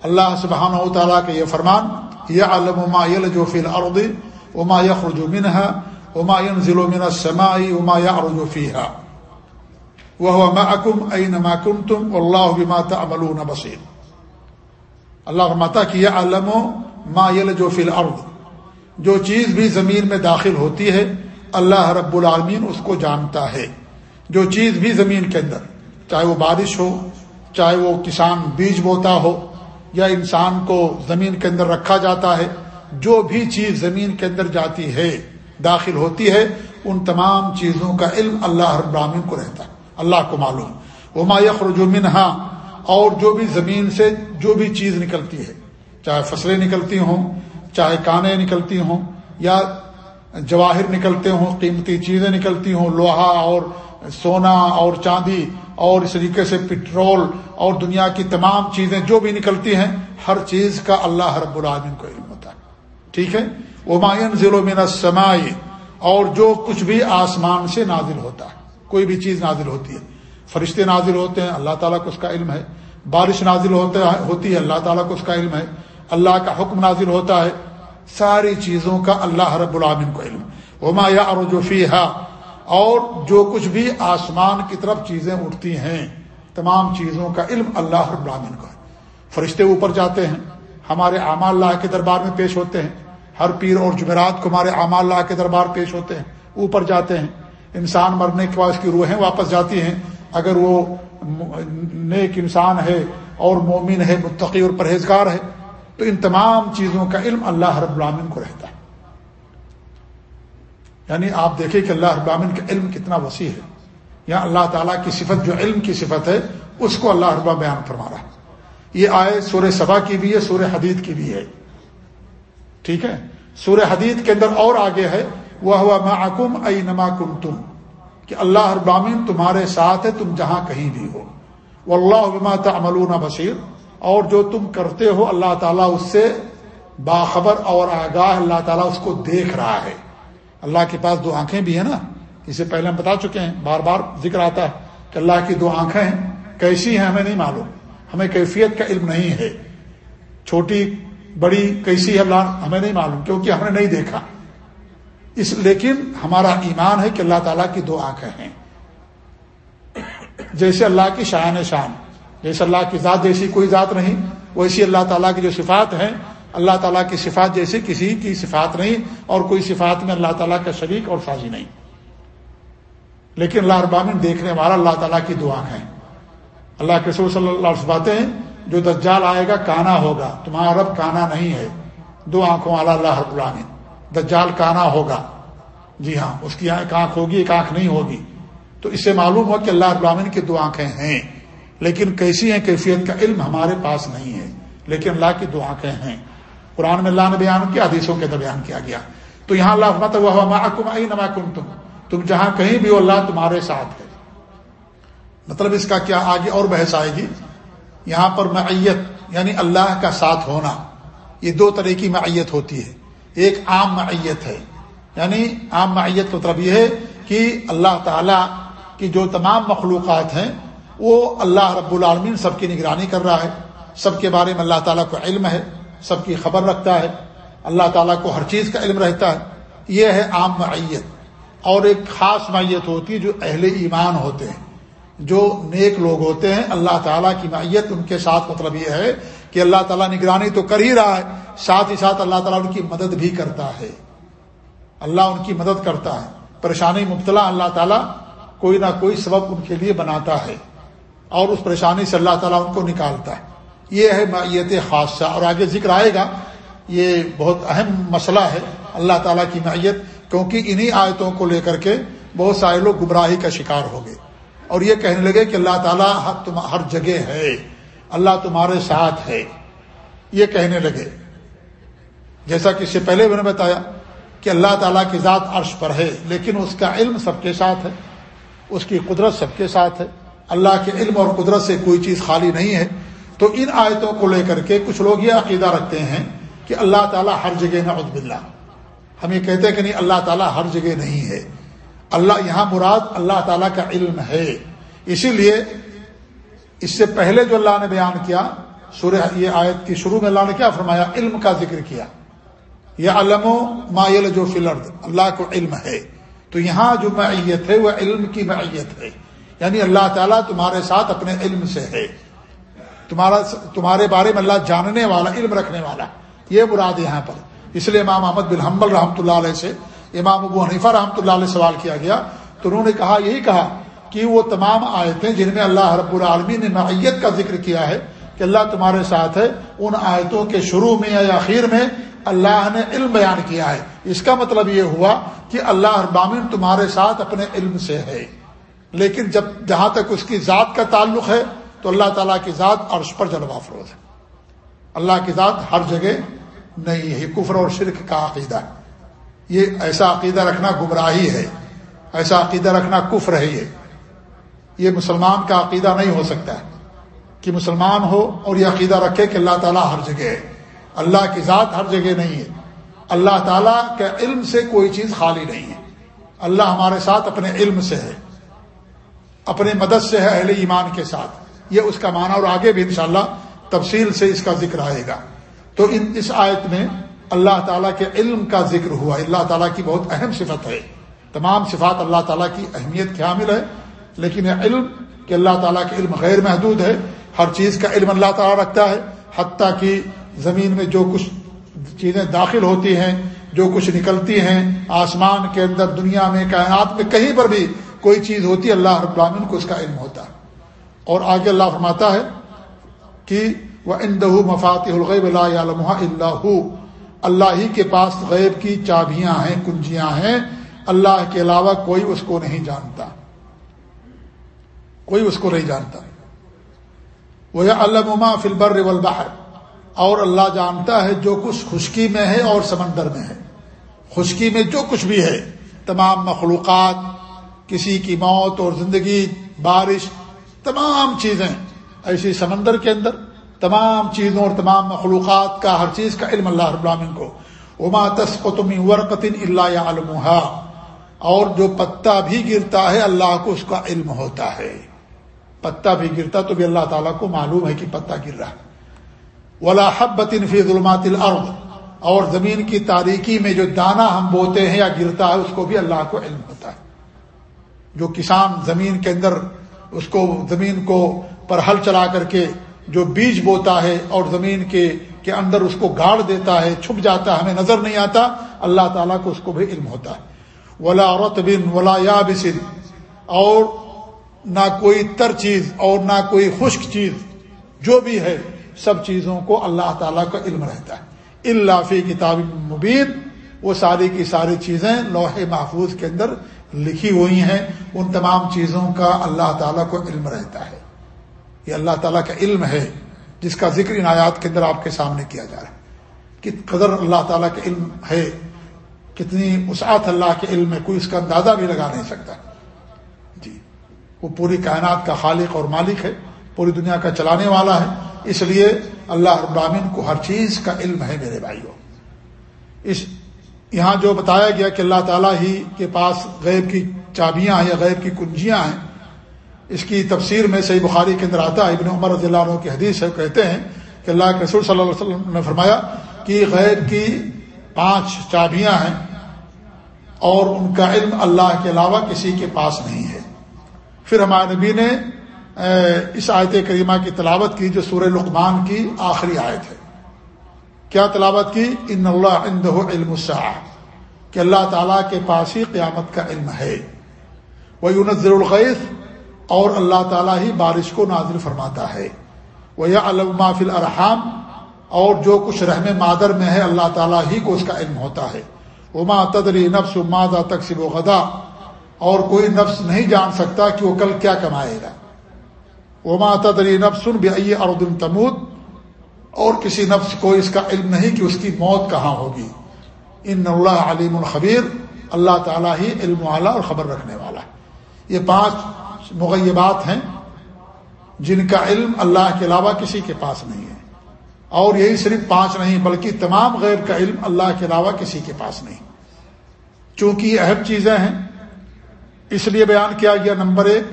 اللہ سبحانہ و تعالیٰ کے یہ فرمان یہ علم اما جو فی الارض اما یخرج منها اما ينزل من السماء اما يعرج فيها۔ وهو معكم اينما كنتم والله بما تعملون بصير۔ اللہ فرماتا کہ یہ علم ما یلج فی الارض جو چیز بھی زمین میں داخل ہوتی ہے اللہ رب العالمین اس کو جانتا ہے۔ جو چیز بھی زمین کے اندر، چاہے وہ بارش ہو، چاہے وہ کسان بیج بوتا ہو، یا انسان کو زمین کے اندر رکھا جاتا ہے، جو بھی چیز زمین کے اندر جاتی ہے، داخل ہوتی ہے، ان تمام چیزوں کا علم اللہ رب العالمین کو رہتا ہے۔ اللہ کو معلوم۔ وہ ما یخرج منہا، اور جو بھی زمین سے جو بھی چیز نکلتی ہے، چاہے فصلیں نکلتی ہوں، چاہے کانے نکلتی ہوں، یا جواہر نکلتے ہوں، قیمتی چیزیں نکلتی ہوں، لوہا اور سونا اور چاندی اور اس طریقے سے پٹرول اور دنیا کی تمام چیزیں جو بھی نکلتی ہیں، ہر چیز کا اللہ رب العالمین کو علم ہوتا ہے۔ ٹھیک ہے؟ وہ مائن ضلع میں سمائی اور جو کچھ بھی آسمان سے نازل ہوتا ہے، کوئی بھی چیز نازل ہوتی ہے۔ فرشتے نازل ہوتے ہیں، اللہ تعالیٰ کو اس کا علم ہے۔ بارش نازل ہوتا ہوتی ہے، اللہ تعالیٰ کو اس کا علم ہے۔ اللہ کا حکم نازل ہوتا ہے۔ ساری چیزوں کا اللہ رب العامن کو علم۔ وما یا اروجوفی اور جو کچھ بھی آسمان کی طرف چیزیں اٹھتی ہیں، تمام چیزوں کا علم اللہ رب العامن کو ہے۔ فرشتے اوپر جاتے ہیں، ہمارے اعمال اللہ کے دربار میں پیش ہوتے ہیں۔ ہر پیر اور جمعرات کو ہمارے اعمال اللہ کے دربار پیش ہوتے ہیں، اوپر جاتے ہیں۔ انسان مرنے کے بعد اس کی روحیں واپس جاتی ہیں۔ اگر وہ نیک انسان ہے اور مومن ہے، متقی اور پرہیزگار ہے تو ان تمام چیزوں کا علم اللہ رب العامن کو رہتا ہے۔ یعنی آپ دیکھیں کہ اللہ رب العامن کا علم کتنا وسیع ہے۔ یا اللہ تعالیٰ کی صفت جو علم کی صفت ہے، اس کو اللہ ربا بیان فرما رہا ہے۔ یہ آئے سورہ سبا کی بھی ہے، سورہ حدید کی بھی ہے۔ ٹھیک ہے؟ سورہ حدید کے اندر اور آگے ہے وہ ہوا محکم ائی نما کم تم کہ اللہ ابامین تمہارے ساتھ ہے، تم جہاں کہیں بھی ہو۔ وہ اللہ تعملون بشیر اور جو تم کرتے ہو، اللہ تعالیٰ اس سے باخبر اور آگاہ اللہ تعالیٰ اس کو دیکھ رہا ہے۔ اللہ کے پاس دو آنکھیں بھی ہیں نا۔ اسے پہلے ہم بتا چکے ہیں، بار بار ذکر آتا ہے کہ اللہ کی دو آنکھیں ہیں۔ کیسی ہیں ہمیں نہیں معلوم۔ ہمیں کیفیت کا علم نہیں ہے۔ چھوٹی، بڑی، کیسی ہے اللہ، ہمیں نہیں معلوم کیونکہ ہم نے نہیں دیکھا۔ اس، لیکن ہمارا ایمان ہے کہ اللہ تعالیٰ کی دو آنکھیں ہیں۔ جیسے اللہ کی شان شان۔ جیسے اللہ کی ذات جیسی کوئی ذات نہیں، ویسی اللہ تعالیٰ کی جو صفات ہیں، اللہ تعالیٰ کی صفات جیسی کسی کی صفات نہیں اور کوئی صفات میں اللہ تعالیٰ کا شریک اور سازی نہیں۔ لیکن اللہ ابامن دیکھنے والا اللہ تعالیٰ کی دو آنکھیں اللہ کے صلی اللہ علیہ باتیں ہیں، جو دجال آئے گا کانا ہوگا، تمہارا رب کانا نہیں ہے۔ دو آنکھوں والا اللہ رب العالمین، دجال کانا ہوگا۔ جی ہاں اس کی ایک آنکھ ہوگی، ایک آنکھ نہیں ہوگی۔ تو اس سے معلوم ہو کہ اللہ ابراہین کی دو آنکھیں ہیں۔ لیکن کیسی ہیں کیفیت کا علم ہمارے پاس نہیں ہے، لیکن اللہ کی دو آنکھیں ہیں۔ قرآن میں اللہ نے بیان کیا، حدیثوں کے اندر بیان کیا گیا۔ تو یہاں اللہ نما کم تم تم جہاں کہیں بھی ہو، اللہ تمہارے ساتھ ہے۔ مطلب اس کا کیا آگے اور بحث آئے گی؟ یہاں پر معیت یعنی اللہ کا ساتھ ہونا، یہ دو طرح کی معیت ہوتی ہے۔ ایک عام معیت ہے۔ یعنی عام معیت مطلب یہ ہے کہ اللہ تعالی کی جو تمام مخلوقات ہیں وہ اللہ رب العالمین سب کی نگرانی کر رہا ہے، سب کے بارے میں اللہ تعالیٰ کو علم ہے، سب کی خبر رکھتا ہے۔ اللہ تعالیٰ کو ہر چیز کا علم رہتا ہے۔ یہ ہے عام معیت۔ اور ایک خاص معیت ہوتی ہے جو اہل ایمان ہوتے ہیں۔ جو نیک لوگ ہوتے ہیں، اللہ تعالیٰ کی معیت ان کے ساتھ مطلب یہ ہے کہ اللہ تعالیٰ نگرانی تو کر ہی رہا ہے، ساتھ ہی ساتھ اللہ تعالیٰ ان کی مدد بھی کرتا ہے۔ اللہ ان کی مدد کرتا ہے۔ پریشانی مبتلا اللہ تعالیٰ کوئی نہ کوئی سبب ان کے لیے بناتا ہے۔ اور اس پریشانی سے اللہ تعالیٰ ان کو نکالتا ہے۔ یہ ہے معیت خاصہ۔ اور آگے ذکر آئے گا، یہ بہت اہم مسئلہ ہے اللہ تعالیٰ کی معیت، کیونکہ انہی آیتوں کو لے کر کے بہت سارے لوگ گمراہی کا شکار ہو گئے۔ اور یہ کہنے لگے کہ اللہ تعالیٰ ہر جگہ ہے، اللہ تمہارے ساتھ ہے۔ یہ کہنے لگے۔ جیسا کہ اس سے پہلے میں نے بتایا کہ اللہ تعالیٰ کی ذات عرش پر ہے، لیکن اس کا علم سب کے ساتھ ہے، اس کی قدرت سب کے ساتھ ہے۔ اللہ کے علم اور قدرت سے کوئی چیز خالی نہیں ہے، تو ان آیتوں کو لے کر کے کچھ لوگ یہ عقیدہ رکھتے ہیں کہ اللہ تعالیٰ ہر جگہ نعوذ باللہ۔ ہم یہ کہتے ہیں کہ نہیں، اللہ تعالیٰ ہر جگہ نہیں ہے۔ اللہ یہاں مراد اللہ تعالیٰ کا علم ہے۔ اسی لیے اس سے پہلے جو اللہ نے بیان کیا، سورہ یہ آیت کی شروع میں اللہ نے کیا فرمایا؟ علم کا ذکر کیا۔ یہ علم و مایل جو فلرد اللہ کو علم ہے۔ تو یہاں جو معیت ہے، وہ علم کی معیت ہے۔ یعنی اللہ تعالیٰ تمہارے ساتھ اپنے علم سے ہے۔ تمہارا تمہارے بارے میں اللہ جاننے والا، علم رکھنے والا۔ یہ مراد یہاں پر۔ اس لیے امام احمد بن حمبل رحمۃ اللہ علیہ سے امام ابو حنیفہ رحمۃ اللہ علیہ سوال کیا گیا۔ تو انہوں نے کہا، یہی کہا کہ وہ تمام آیتیں جن میں اللہ رب العالمین نے معیت کا ذکر کیا ہے کہ اللہ تمہارے ساتھ ہے، ان آیتوں کے شروع میں یا آخر میں اللہ نے علم بیان کیا ہے۔ اس کا مطلب یہ ہوا کہ اللہ ابامن تمہارے ساتھ اپنے علم سے ہے۔ لیکن جب جہاں تک اس کی ذات کا تعلق ہے تو اللہ تعالیٰ کی ذات عرش پر جلوہ فروز ہے۔ اللہ کی ذات ہر جگہ نہیں ہے کفر اور شرک کا عقیدہ ہے۔ یہ ایسا عقیدہ رکھنا گمراہی ہے، ایسا عقیدہ رکھنا کفر ہے یہ۔ یہ مسلمان کا عقیدہ نہیں ہو سکتا ہے۔ کہ مسلمان ہو اور یہ عقیدہ رکھے کہ اللہ تعالیٰ ہر جگہ ہے۔ اللہ کی ذات ہر جگہ نہیں ہے۔ اللہ تعالیٰ کے علم سے کوئی چیز خالی نہیں ہے۔ اللہ ہمارے ساتھ اپنے علم سے ہے۔ اپنے مدد سے ہے اہل ایمان کے ساتھ۔ یہ اس کا معنی اور آگے بھی انشاءاللہ تفصیل سے اس کا ذکر آئے گا۔ تو ان اس آیت میں اللہ تعالیٰ کے علم کا ذکر ہوا۔ اللہ تعالیٰ کی بہت اہم صفت ہے۔ تمام صفات اللہ تعالیٰ کی اہمیت کی حامل ہے۔ لیکن یہ علم کہ اللہ تعالیٰ کے علم غیر محدود ہے۔ ہر چیز کا علم اللہ تعالیٰ رکھتا ہے۔ حتیٰ کہ زمین میں جو کچھ چیزیں داخل ہوتی ہیں، جو کچھ نکلتی ہیں، آسمان کے اندر، دنیا میں، کائنات میں، کہیں پر بھی کوئی چیز ہوتی ہے، اللہ رب العالمین کو اس کا علم ہوتا ہے۔ اور آگے اللہ فرماتا ہے کہ وہ اندہ مفات الغیب اللہ اللہ اللہ ہی کے پاس غیب کی چابیاں ہیں، کنجیاں ہیں۔ اللہ کے علاوہ کوئی اس کو نہیں جانتا۔ کوئی اس کو نہیں جانتا۔ وہ علما فلبر والبحر۔ اور اللہ جانتا ہے جو کچھ خشکی میں ہے اور سمندر میں ہے۔ خشکی میں جو کچھ بھی ہے، تمام مخلوقات کسی کی موت اور زندگی، بارش، تمام چیزیں ایسی سمندر کے اندر، تمام چیزوں اور تمام مخلوقات کا، ہر چیز کا علم اللہ رب العالمین کو۔ اما تسقطم ورقطن اللہ علمہ اور جو پتا بھی گرتا ہے، اللہ کو اس کا علم ہوتا ہے۔ پتا بھی گرتا تو بھی اللہ تعالیٰ کو معلوم ہے کہ پتا گر رہا ہے۔ ولا حبت فی ظلمات الارض اور زمین کی تاریکی میں جو دانہ ہم بوتے ہیں یا گرتا ہے، اس کو بھی اللہ کو علم ہوتا ہے۔ جو کسان زمین کے اندر اس کو زمین کو پر ہل چلا کر کے جو بیج بوتا ہے اور زمین کے کے اندر اس کو گاڑ دیتا ہے، چھپ جاتا ہے، ہمیں نظر نہیں آتا، اللہ تعالیٰ کو اس کو بھی علم ہوتا ہے۔ ولا عورت بن ولا یا بسن اور نہ کوئی تر چیز اور نہ کوئی خشک چیز، جو بھی ہے، سب چیزوں کو اللہ تعالیٰ کا علم رہتا ہے۔ اللہ فی کتاب مبین وہ ساری کی ساری چیزیں لوح محفوظ کے اندر لکھی ہوئی ہیں، ان تمام چیزوں کا اللہ تعالیٰ کو علم رہتا ہے۔ یہ اللہ تعالیٰ کا علم ہے، جس کا ذکر ان آیات کے اندر آپ کے سامنے کیا جا رہا ہے۔ کہ قدر اللہ تعالیٰ کا علم ہے، کتنی وسعت اللہ کے علم میں کوئی اس کا اندازہ بھی لگا نہیں سکتا۔ جی وہ پوری کائنات کا خالق اور مالک ہے، پوری دنیا کا چلانے والا ہے۔ اس لیے اللہ ابراہین کو ہر چیز کا علم ہے میرے بھائیوں۔ اس یہاں جو بتایا گیا کہ اللہ تعالیٰ ہی کے پاس غیب کی چابیاں ہیں یا غیب کی کنجیاں ہیں، اس کی تفسیر میں صحیح بخاری کے اندر آتا ہے۔ ابن عمر رضی اللہ عنہ کی حدیث ہے، کہتے ہیں کہ اللہ کے رسول صلی اللہ علیہ وسلم نے فرمایا کہ غیب کی پانچ چابیاں ہیں اور ان کا علم اللہ کے علاوہ کسی کے پاس نہیں ہے۔ پھر ہمارے نبی نے اس آیت کریمہ کی تلاوت کی جو سورہ لقمان کی آخری آیت ہے۔ کیا تلاوت کی؟ ان اللہ اندہ علم کہ اللہ تعالیٰ کے پاس ہی قیامت کا علم ہے. وہ الغیث اور اللہ تعالیٰ ہی بارش کو نازل فرماتا ہے. وہ یا علما فل اور جو کچھ رحم مادر میں ہے اللہ تعالیٰ ہی کو اس کا علم ہوتا ہے. اما تدری نفس مادہ تقسیب و غدا اور کوئی نفس نہیں جان سکتا کہ وہ کل کیا کمائے گا. وہ ماتا نفس سن بھی تمود اور کسی نفس کو اس کا علم نہیں کہ اس کی موت کہاں ہوگی۔ ان اللہ علیم الخبیر، اللہ تعالیٰ ہی علم والا اور خبر رکھنے والا ہے۔ یہ پانچ مغیبات ہیں جن کا علم اللہ کے علاوہ کسی کے پاس نہیں ہے۔ اور یہی صرف پانچ نہیں، بلکہ تمام غیب کا علم اللہ کے علاوہ کسی کے پاس نہیں۔ چونکہ یہ اہم چیزیں ہیں، اس لیے بیان کیا گیا نمبر ایک۔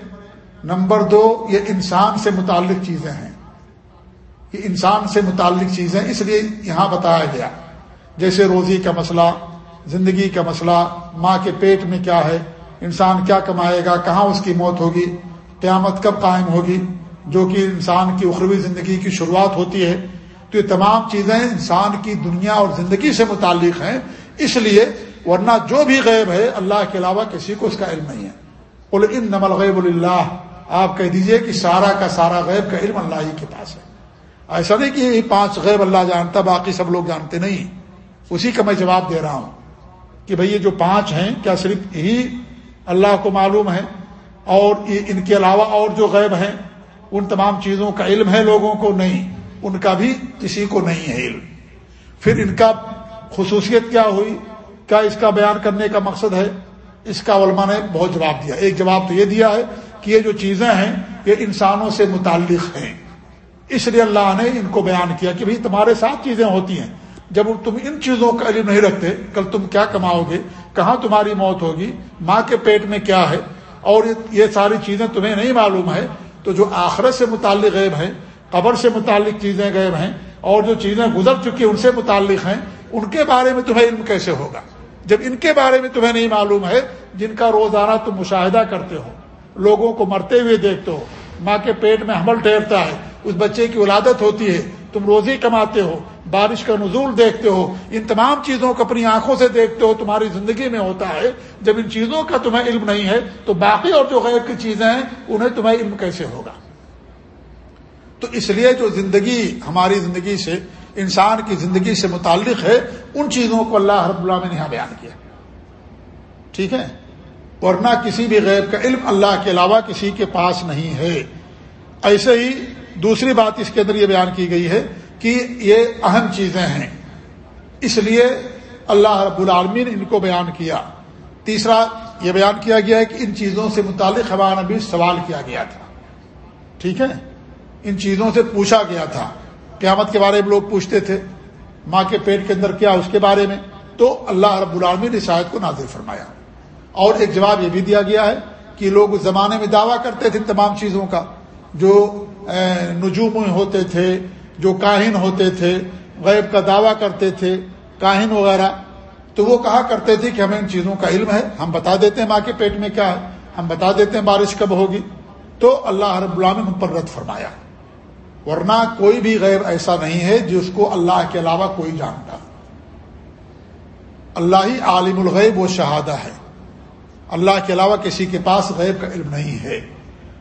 نمبر دو، یہ انسان سے متعلق چیزیں ہیں۔ یہ انسان سے متعلق چیزیں اس لیے یہاں بتایا گیا۔ جیسے روزی کا مسئلہ، زندگی کا مسئلہ، ماں کے پیٹ میں کیا ہے، انسان کیا کمائے گا، کہاں اس کی موت ہوگی، قیامت کب قائم ہوگی، جو کہ انسان کی اخروی زندگی کی شروعات ہوتی ہے۔ تو یہ تمام چیزیں انسان کی دنیا اور زندگی سے متعلق ہیں، اس لیے ورنہ جو بھی غیب ہے، اللہ کے علاوہ کسی کو اس کا علم نہیں ہے۔ بول ان نمل غیب اللہ آپ کہہ دیجیے کہ سارا کا سارا غیب کا علم اللہ ہی کے پاس ہے۔ ایسا نہیں کہ یہ پانچ غیب اللہ جانتا، باقی سب لوگ جانتے نہیں۔ اسی کا میں جواب دے رہا ہوں کہ بھئی یہ جو پانچ ہیں، کیا صرف یہی اللہ کو معلوم ہے؟ اور ان کے علاوہ اور جو غیب ہیں، ان تمام چیزوں کا علم ہے لوگوں کو؟ نہیں۔ ان کا بھی کسی کو نہیں ہے علم۔ پھر ان کا خصوصیت کیا ہوئی؟ کیا اس کا بیان کرنے کا مقصد ہے؟ اس کا علماء نے بہت جواب دیا۔ ایک جواب تو یہ دیا ہے کہ یہ جو چیزیں ہیں، یہ انسانوں سے متعلق ہیں۔ اس لیے اللہ نے ان کو بیان کیا کہ بھئی تمہارے ساتھ چیزیں ہوتی ہیں۔ جب تم ان چیزوں کا علم نہیں رکھتے، کل تم کیا کماؤ گے؟ کہاں تمہاری موت ہوگی؟ ماں کے پیٹ میں کیا ہے؟ اور یہ ساری چیزیں تمہیں نہیں معلوم ہے تو جو آخرت سے متعلق غیب ہیں، قبر سے متعلق چیزیں غیب ہیں، اور جو چیزیں گزر چکی ان سے متعلق ہیں، ان کے بارے میں تمہیں علم کیسے ہوگا؟ جب ان کے بارے میں تمہیں نہیں معلوم ہے، جن کا روزانہ تم مشاہدہ کرتے ہو، لوگوں کو مرتے ہوئے دیکھتے ہو، ماں کے پیٹ میں حمل ٹھہرتا ہے اس بچے کی ولادت ہوتی ہے، تم روزی کماتے ہو، بارش کا نزول دیکھتے ہو، ان تمام چیزوں کو اپنی آنکھوں سے دیکھتے ہو، تمہاری زندگی میں ہوتا ہے۔ جب ان چیزوں کا تمہیں علم نہیں ہے، تو باقی اور جو غیر کی چیزیں ہیں، انہیں تمہیں علم کیسے ہوگا؟ تو اس لیے جو زندگی، ہماری زندگی سے، انسان کی زندگی سے متعلق ہے، ان چیزوں کو اللہ رب اللہ نے یہاں بیان کیا۔ ٹھیک ہے؟ ورنہ کسی بھی غیب کا علم اللہ کے علاوہ کسی کے پاس نہیں ہے۔ ایسے ہی دوسری بات اس کے اندر یہ بیان کی گئی ہے کہ یہ اہم چیزیں ہیں۔ اس لیے اللہ رب العالمین ان کو بیان کیا۔ تیسرا، یہ بیان کیا گیا ہے کہ ان چیزوں سے متعلق ہمارا بھی سوال کیا گیا تھا۔ ٹھیک ہے؟ ان چیزوں سے پوچھا گیا تھا۔ قیامت کے بارے میں لوگ پوچھتے تھے، ماں کے پیٹ کے اندر کیا اس کے بارے میں؟ تو اللہ رب العالمین نے شاید کو نازل فرمایا۔ اور ایک جواب یہ بھی دیا گیا ہے کہ لوگ اس زمانے میں دعویٰ کرتے تھے تمام چیزوں کا۔ جو نجوم ہوتے تھے، جو کاہن ہوتے تھے، غیب کا دعویٰ کرتے تھے، کاہن وغیرہ، تو وہ کہا کرتے تھے کہ ہمیں ان چیزوں کا علم ہے، ہم بتا دیتے ہیں ماں کے پیٹ میں کیا ہے، ہم بتا دیتے ہیں بارش کب ہوگی۔ تو اللہ رب العالمین ان پر رد فرمایا۔ ورنہ کوئی بھی غیب ایسا نہیں ہے جس کو اللہ کے علاوہ کوئی جانتا۔ اللہ ہی عالم الغیب و شہادہ ہے۔ اللہ کے علاوہ کسی کے پاس غیب کا علم نہیں ہے۔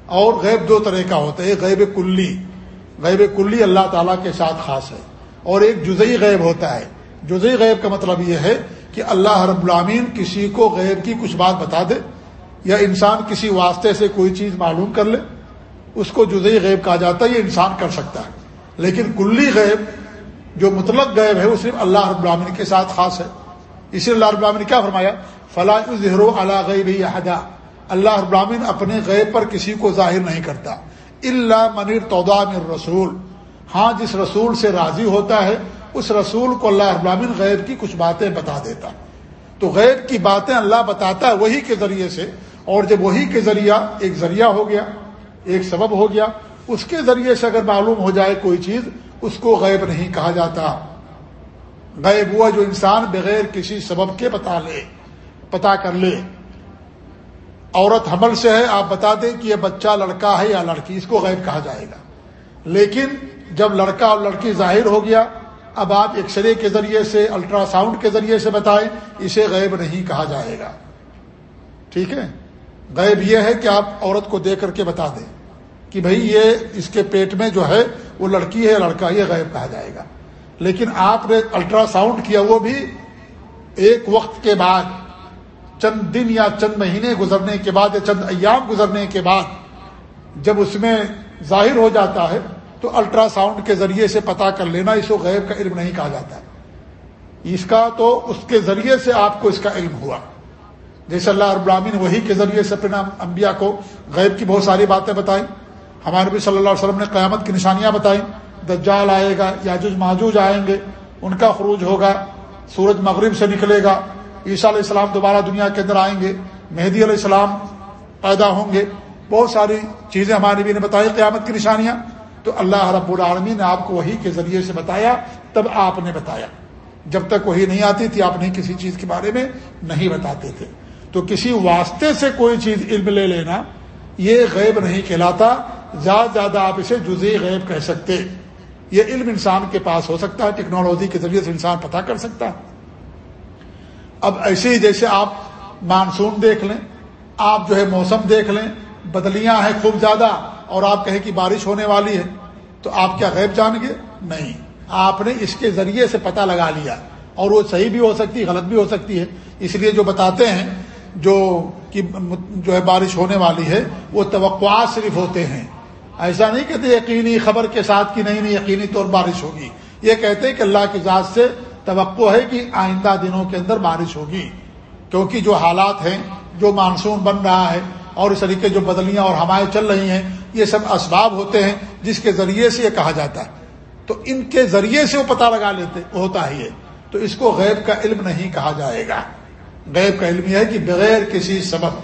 اور غیب دو طرح کا ہوتا ہے غیب کلی۔ غیب کلی اللہ تعالیٰ کے ساتھ خاص ہے۔ اور ایک جزئی غیب ہوتا ہے۔ جزئی غیب کا مطلب یہ ہے کہ اللہ رب العامین کسی کو غیب کی کچھ بات بتا دے یا انسان کسی واسطے سے کوئی چیز معلوم کر لے، اس کو جزئی غیب کہا جاتا ہے، یہ انسان کر سکتا ہے۔ لیکن کلی غیب، جو مطلق غیب ہے، وہ صرف اللہ رب العالمین کے ساتھ خاص ہے۔ اسی اللہ رب العالمین نے کیا فرمایا؟ فلاح ظہر اللہ غیب احدا اللہ رب العالمین اپنے غیب پر کسی کو ظاہر نہیں کرتا۔ اللہ منیر تودا من رسول۔ ہاں جس رسول سے راضی ہوتا ہے، اس رسول کو اللہ رب العالمین غیب کی کچھ باتیں بتا دیتا۔ تو غیب کی باتیں اللہ بتاتا ہے وہی کے ذریعے سے، اور جب وہی کے ذریعہ ایک ذریعہ ہو گیا، ایک سبب ہو گیا، اس کے ذریعے سے اگر معلوم ہو جائے کوئی چیز، اس کو غیب نہیں کہا جاتا۔ غیب ہوا جو انسان بغیر کسی سبب کے بتا لے، پتا کر لے۔ عورت حمل سے ہے، آپ بتا دیں کہ یہ بچہ لڑکا ہے یا لڑکی، اس کو غیب کہا جائے گا۔ لیکن جب لڑکا اور لڑکی ظاہر ہو گیا، اب آپ ایکس رے کے ذریعے سے الٹرا ساؤنڈ کے ذریعے سے بتائیں، اسے غیب نہیں کہا جائے گا۔ ٹھیک ہے؟ غیب یہ ہے کہ آپ عورت کو دے کر کے بتا دیں کہ بھائی یہ اس کے پیٹ میں جو ہے، وہ لڑکی ہے لڑکا، یہ غیب کہا جائے گا۔ لیکن آپ نے الٹرا ساؤنڈ کیا، وہ بھی ایک وقت کے بعد۔ چند دن یا چند مہینے گزرنے کے بعد یا چند ایام گزرنے کے بعد جب اس میں ظاہر ہو جاتا ہے تو الٹرا ساؤنڈ کے ذریعے سے پتا کر لینا اس کو غیب کا علم نہیں کہا جاتا اس کا تو اس کے ذریعے سے آپ کو اس کا علم ہوا۔ جیسے اللہ ابراہین وہی کے ذریعے سے اپنے انبیاء کو غیب کی بہت ساری باتیں بتائیں۔ ہمارے نبی صلی اللہ علیہ وسلم نے قیامت کی نشانیاں بتائیں۔ دجال آئے گا، یاجوج، ماجوج آئیں گے، ان کا خروج ہوگا، سورج مغرب سے نکلے گا۔ عیسیٰ علیہ السلام دوبارہ دنیا کے اندر آئیں گے، مہدی علیہ السلام پیدا ہوں گے، بہت ساری چیزیں ہمارے نبی نے بتائی قیامت کی نشانیاں۔ تو اللہ رب العالمین نے آپ کو وہی کے ذریعے سے بتایا، تب آپ نے بتایا۔ جب تک وہی نہیں آتی تھی، آپ نہیں کسی چیز کے بارے میں نہیں بتاتے تھے۔ تو کسی واسطے سے کوئی چیز علم لے لینا، یہ غیب نہیں کہلاتا۔ زیادہ زیادہ آپ اسے جزی غیب کہہ سکتے۔ یہ علم انسان کے پاس ہو سکتا ہے، ٹیکنالوجی کے ذریعے سے انسان پتہ کر سکتا ہے۔ اب ایسے ہی جیسے آپ مانسون دیکھ لیں، آپ جو ہے موسم دیکھ لیں، بدلیاں ہیں خوب زیادہ اور آپ کہیں کہ بارش ہونے والی ہے، تو آپ کیا غیب جان گے نہیں۔ آپ نے اس کے ذریعے سے پتہ لگا لیا اور وہ صحیح بھی ہو سکتی ہے غلط بھی ہو سکتی ہے۔ اس لیے جو بتاتے ہیں، جو کہ جو ہے بارش ہونے والی ہے، وہ توقعات صرف ہوتے ہیں۔ ایسا نہیں کہتے یقینی خبر کے ساتھ کہ نہیں نہیں، یقینی طور بارش ہوگی۔ یہ کہتے کہ اللہ کی ذات سے توقع ہے کہ آئندہ دنوں کے اندر بارش ہوگی۔ کیونکہ جو حالات ہیں، جو مانسون بن رہا ہے اور اس طریقے جو بدلیاں اور ہوائیں چل رہی ہیں، یہ سب اسباب ہوتے ہیں جس کے ذریعے سے یہ کہا جاتا ہے۔ تو ان کے ذریعے سے وہ پتہ لگا لیتے، ہوتا ہے۔ تو اس کو غیب کا علم نہیں کہا جائے گا۔ غیب کا علم یہ ہے کہ بغیر کسی سبب،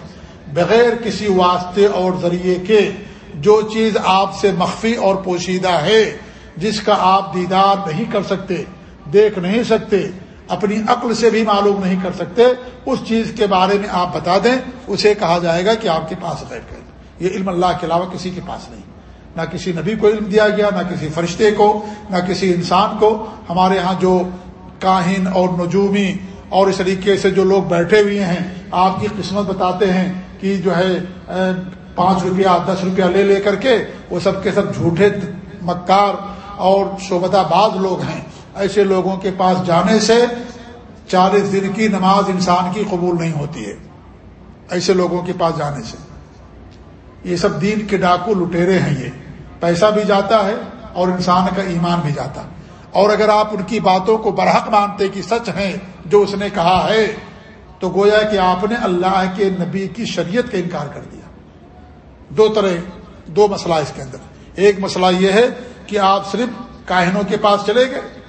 بغیر کسی واسطے اور ذریعے کے جو چیز آپ سے مخفی اور پوشیدہ ہے، جس کا آپ دیدار نہیں کر سکتے دیکھ نہیں سکتے، اپنی عقل سے بھی معلوم نہیں کر سکتے، اس چیز کے بارے میں آپ بتا دیں، اسے کہا جائے گا کہ آپ کے پاس غیب کر یہ علم اللہ کے علاوہ کسی کے پاس نہیں۔ نہ کسی نبی کو علم دیا گیا، نہ کسی فرشتے کو، نہ کسی انسان کو۔ ہمارے ہاں جو کاہن اور نجومی اور اس طریقے سے جو لوگ بیٹھے ہوئے ہیں، آپ کی قسمت بتاتے ہیں کہ جو ہے پانچ روپیہ، دس روپیہ لے لے کر کے وہ سب کے سب جھوٹے مکار اور شعبہ باز لوگ ہیں۔ ایسے لوگوں کے پاس جانے سے چالیس دن کی نماز انسان کی قبول نہیں ہوتی ہے، ایسے لوگوں کے پاس جانے سے۔ یہ سب دین کے ڈاکو لٹیرے ہیں یہ۔ پیسہ بھی جاتا ہے اور انسان کا ایمان بھی جاتا۔ اور اگر آپ ان کی باتوں کو برحق مانتے کہ سچ ہیں جو اس نے کہا ہے، تو گویا کہ آپ نے اللہ کے نبی کی شریعت کا انکار کر دیا۔ دو طرح، دو مسئلہ اس کے اندر۔ ایک مسئلہ یہ ہے کہ آپ صرف کاہنوں کے پاس چلے گئے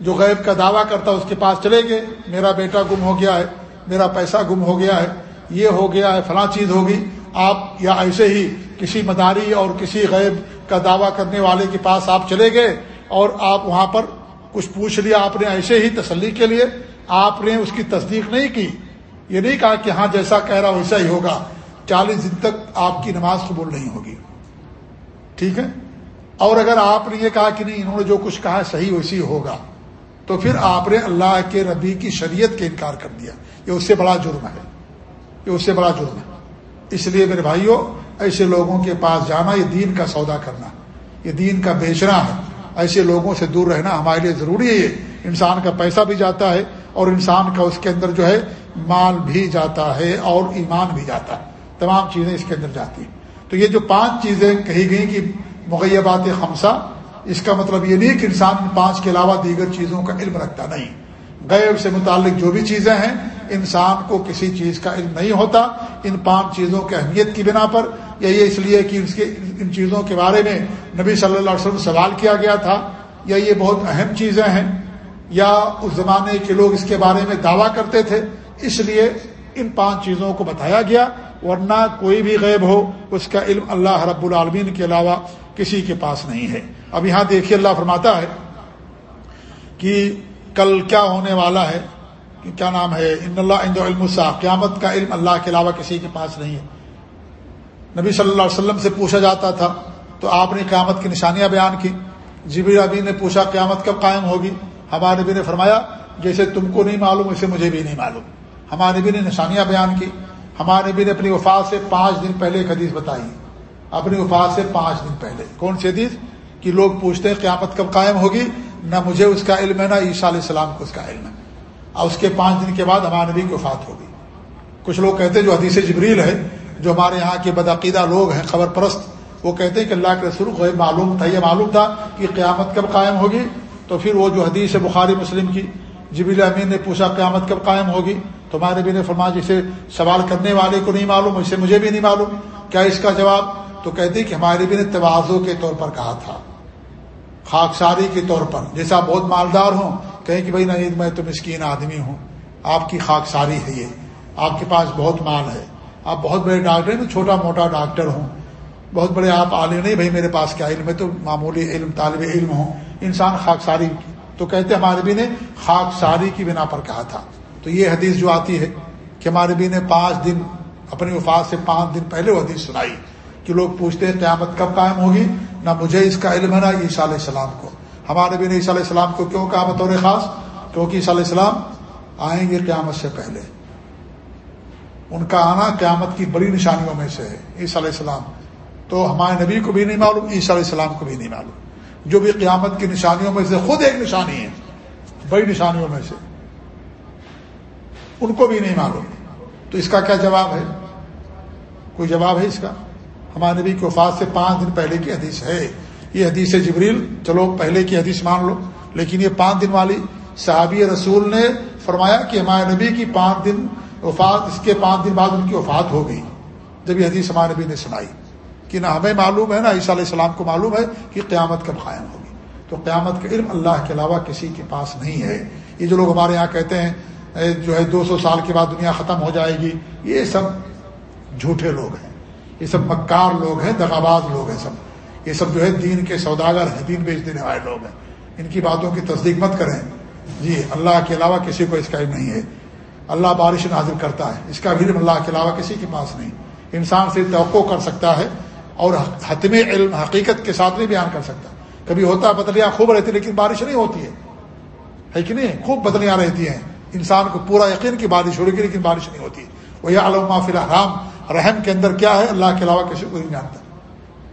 جو غیب کا دعویٰ کرتا اس کے پاس چلے گئے۔ میرا بیٹا گم ہو گیا ہے، میرا پیسہ گم ہو گیا ہے، یہ ہو گیا ہے، فلاں چیز ہوگی۔ آپ یا ایسے ہی کسی مداری اور کسی غیب کا دعویٰ کرنے والے کے پاس آپ چلے گئے اور آپ وہاں پر کچھ پوچھ لیا آپ نے ایسے ہی تسلی کے لیے، آپ نے اس کی تصدیق نہیں کی۔ یہ نہیں کہا کہ ہاں جیسا کہہ رہا ویسا ہی ہوگا۔ چالیس دن تک آپ کی نماز قبول نہیں ہوگی۔ ٹھیک ہے؟ اور اگر آپ نے یہ کہا کہ نہیں، انہوں نے جو کچھ کہا صحیح ویسی ہوگا۔ تو پھر آپ نے اللہ کے ربی کی شریعت کے انکار کر دیا۔ یہ اس سے بڑا جرم ہے۔ یہ اس سے بڑا جرم ہے۔ اس لیے میرے بھائیوں ایسے لوگوں کے پاس جانا، یہ دین کا سودا کرنا، یہ دین کا بیچنا ہے۔ ایسے لوگوں سے دور رہنا ہمارے لیے ضروری ہے۔ یہ انسان کا پیسہ بھی جاتا ہے اور انسان کا اس کے اندر جو ہے مال بھی جاتا ہے اور ایمان بھی جاتا ہے۔ تمام چیزیں اس کے اندر جاتی ہیں۔ تو یہ جو پانچ چیزیں کہی گئی کہ مغیبات خمسہ اس کا مطلب یہ نہیں کہ انسان پانچ کے علاوہ دیگر چیزوں کا علم رکھتا نہیں۔ غیب سے متعلق جو بھی چیزیں ہیں، انسان کو کسی چیز کا علم نہیں ہوتا۔ ان پانچ چیزوں کی اہمیت کی بنا پر یا یہ اس لیے کہ اس کے ان چیزوں کے بارے میں نبی صلی اللہ علیہ وسلم سوال کیا گیا تھا یا یہ بہت اہم چیزیں ہیں یا اس زمانے کے لوگ اس کے بارے میں دعویٰ کرتے تھے۔ اس لیے ان پانچ چیزوں کو بتایا گیا، ورنہ کوئی بھی غیب ہو، اس کا علم اللہ رب العالمین کے علاوہ کسی کے پاس نہیں ہے۔ اب یہاں دیکھیے اللہ فرماتا ہے کہ کل کیا ہونے والا ہے کیا نام ہے؟ ان اللہ عند علم صاحب قیامت کا علم اللہ کے علاوہ کسی کے پاس نہیں ہے۔ نبی صلی اللہ علیہ وسلم سے پوچھا جاتا تھا، تو آپ نے قیامت کی نشانیاں بیان کی۔ جبیر ابی نے پوچھا، قیامت کب قائم ہوگی؟ ہمارے نبی نے فرمایا، جیسے تم کو نہیں معلوم، اسے مجھے بھی نہیں معلوم۔ ہمارے نبی نے نشانیاں بیان کی۔ ہمارے نبی نے اپنی وفات سے پانچ دن پہلے ایک حدیث بتائی۔ اپنی وفات سے پانچ دن پہلے۔ کون سی حدیث؟ کہ لوگ پوچھتے ہیں قیامت کب قائم ہوگی، نہ مجھے اس کا علم ہے، نہ عیسیٰ علیہ السلام کو اس کا علم ہے۔ اور اس کے پانچ دن کے بعد ہمارے نبی کی وفات ہوگی۔ کچھ لوگ کہتے ہیں جو حدیث جبریل ہے، جو ہمارے یہاں کے بدعقیدہ لوگ ہیں خبر پرست وہ کہتے ہیں کہ اللہ کے رسول کو معلوم تھا، یہ معلوم تھا کہ قیامت کب قائم ہوگی۔ تو پھر وہ جو حدیث بخاری مسلم کی جبیل امین نے پوچھا قیامت کب قائم ہوگی، تو ہمارے بھی نے فرمایا جسے سوال کرنے والے کو نہیں معلوم، اسے مجھے بھی نہیں معلوم، کیا اس کا جواب؟ تو کہتے کہ ہمارے بھی نے توازو کے طور پر کہا تھا۔ خاکساری کے طور پر۔ جیسا آپ بہت مالدار ہوں، کہیں کہ بھائی نہیں میں تو مسکین آدمی ہوں۔ آپ کی خاکساری ہے یہ۔ آپ کے پاس بہت مال ہے۔ آپ بہت بڑے ڈاکٹر ہیں چھوٹا موٹا ڈاکٹر ہوں۔ بہت بڑے آپ عالم نہیں، بھائی میرے پاس کیا علم ہے؟ تو معمولی علم، طالب علم ہوں۔ انسان خاکساری تو کہتے ہمارے بھی نے خاکساری کی بنا پر کہا تھا۔ تو یہ حدیث جو آتی ہے کہ ہمارے بھی نے پانچ دن، اپنی وفات سے پانچ دن پہلے وہ حدیث سنائی۔ کہ لوگ پوچھتے ہیں قیامت کب قائم ہوگی؟ نہ مجھے اس کا علم ہے، نہ عیسیٰ علیہ السلام کو۔ ہمارے بھی نے عیسیٰ علیہ السلام کو کیوں کہا بطور خاص؟ کیونکہ عیسیٰ علیہ السلام آئیں گے قیامت سے پہلے۔ ان کا آنا قیامت کی بڑی نشانیوں میں سے ہے، عیسیٰ علیہ السلام۔ تو ہمارے نبی کو بھی نہیں معلوم، عیسیٰ علیہ السلام کو بھی نہیں معلوم۔ جو بھی قیامت کی نشانیوں میں سے خود ایک نشانی ہے، بڑی نشانیوں میں سے۔ ان کو بھی نہیں معلوم۔ تو اس کا کیا جواب ہے؟ کوئی جواب ہے اس کا؟ ہمارے نبی کی وفات سے پانچ دن پہلے کی حدیث ہے۔ یہ حدیث جبریل، چلو پہلے کی حدیث مان لو، لیکن یہ پانچ دن والی صحابی رسول نے فرمایا کہ ہمارے نبی کی پانچ دن وفات، اس کے پانچ دن بعد ان کی وفات ہو گئی۔ جب یہ حدیث ہمارے نبی نے سنائی، کہ نہ ہمیں معلوم ہے نا عیسیٰ علیہ السلام کو معلوم ہے کہ قیامت کب قائم ہوگی۔ تو قیامت کا علم اللہ کے علاوہ کسی کے پاس نہیں ہے۔ یہ جو لوگ ہمارے یہاں کہتے ہیں جو ہے دو سو سال کے بعد دنیا ختم ہو جائے گی، یہ سب جھوٹے لوگ ہیں۔ یہ سب مکار لوگ ہیں دغاباز لوگ ہیں سب۔ یہ سب جو ہے دین کے سوداگر ہیں، دین بیچ دینے والے لوگ ہیں۔ ان کی باتوں کی تصدیق مت کریں۔ جی اللہ کے علاوہ کسی کو اس کا علم نہیں ہے۔ اللہ بارش نازل کرتا ہے۔ اس کا بھی علم اللہ کے علاوہ کسی کے پاس نہیں۔ انسان سے توقع کر سکتا ہے اور حتم علم، حقیقت کے ساتھ نہیں بیان کر سکتا۔ کبھی ہوتا ہے بدلیاں خوب رہتی لیکن بارش نہیں ہوتی ہے۔ ہے کہ نہیں؟ خوب بدلیاں رہتی ہیں۔ انسان کو پورا یقین کی بارش ہو رہی لیکن بارش نہیں ہوتی۔ وہ یہ علامہ فی الحرام رحم کے اندر کیا ہے؟ اللہ کے علاوہ کسی کو نہیں جانتا۔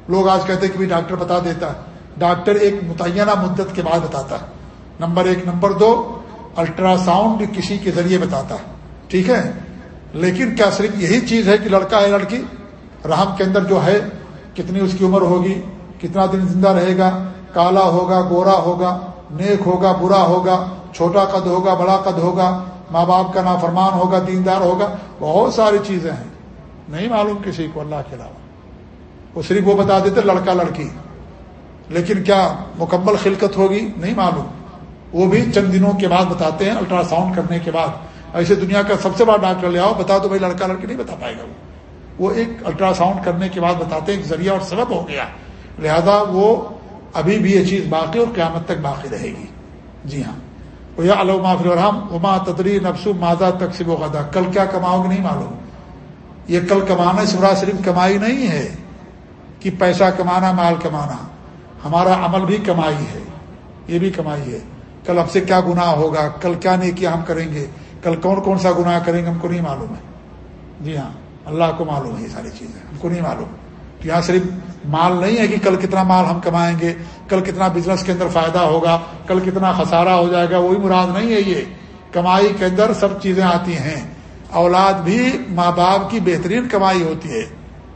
لوگ آج کہتے ہیں کہ بھی ڈاکٹر بتا دیتا ہے۔ ڈاکٹر ایک متعینہ مدت کے بعد بتاتا ہے۔ نمبر ایک، نمبر دو الٹرا ساؤنڈ کسی کے ذریعے بتاتا ہے۔ ٹھیک ہے؟ لیکن کیا صرف یہی چیز ہے کہ لڑکا ہے، لڑکی؟ رحم کے اندر جو ہے، کتنی اس کی عمر ہوگی؟ کتنا دن زندہ رہے گا؟ کالا ہوگا، گورا ہوگا، نیک ہوگا، برا ہوگا، چھوٹا قد ہوگا، بڑا قد ہوگا، ماں باپ کا نافرمان ہوگا، دیندار ہوگا؟ بہت ساری چیزیں ہیں۔ نہیں معلوم کسی کو، اللہ کے علاوہ۔ وہ صرف وہ بتا دیتے، لڑکا لڑکی۔ لیکن کیا مکمل خلقت ہوگی؟ نہیں معلوم۔ وہ بھی چند دنوں کے بعد بتاتے ہیں الٹرا ساؤنڈ کرنے کے بعد۔ ایسے دنیا کا سب سے بڑا ڈاکٹر لے آؤ، بتا دو بھائی لڑکا لڑکی نہیں بتا پائے گا وہ۔ ایک الٹرا ساؤنڈ کرنے کے بعد بتاتے ہیں، ایک ذریعہ اور سبب ہو گیا۔ لہذا وہ ابھی بھی یہ چیز باقی اور قیامت تک باقی رہے گی۔ جی ہاں۔ وہ علوما فرحم اما تدری نفسو مادہ تقسیب و غدا۔ کل کیا کماؤ گے؟ نہیں معلوم۔ یہ کل کمانا سورا صرف کمائی نہیں ہے کہ پیسہ کمانا، مال کمانا۔ ہمارا عمل بھی کمائی ہے، یہ بھی کمائی ہے۔ کل اب سے کیا گناہ ہوگا؟ کل کیا نہیں کیا ہم کریں گے؟ کل کون کون سا گناہ کریں گے؟ ہم کو نہیں معلوم ہے۔ جی ہاں اللہ کو معلوم ہے یہ ساری چیزیں، ہم کو نہیں معلوم۔ تو یہاں صرف مال نہیں ہے کہ کل کتنا مال ہم کمائیں گے، کل کتنا بزنس کے اندر فائدہ ہوگا، کل کتنا خسارہ ہو جائے گا، وہی مراد نہیں ہے یہ۔ کمائی کے اندر سب چیزیں آتی ہیں۔ اولاد بھی ماں باپ کی بہترین کمائی ہوتی ہے۔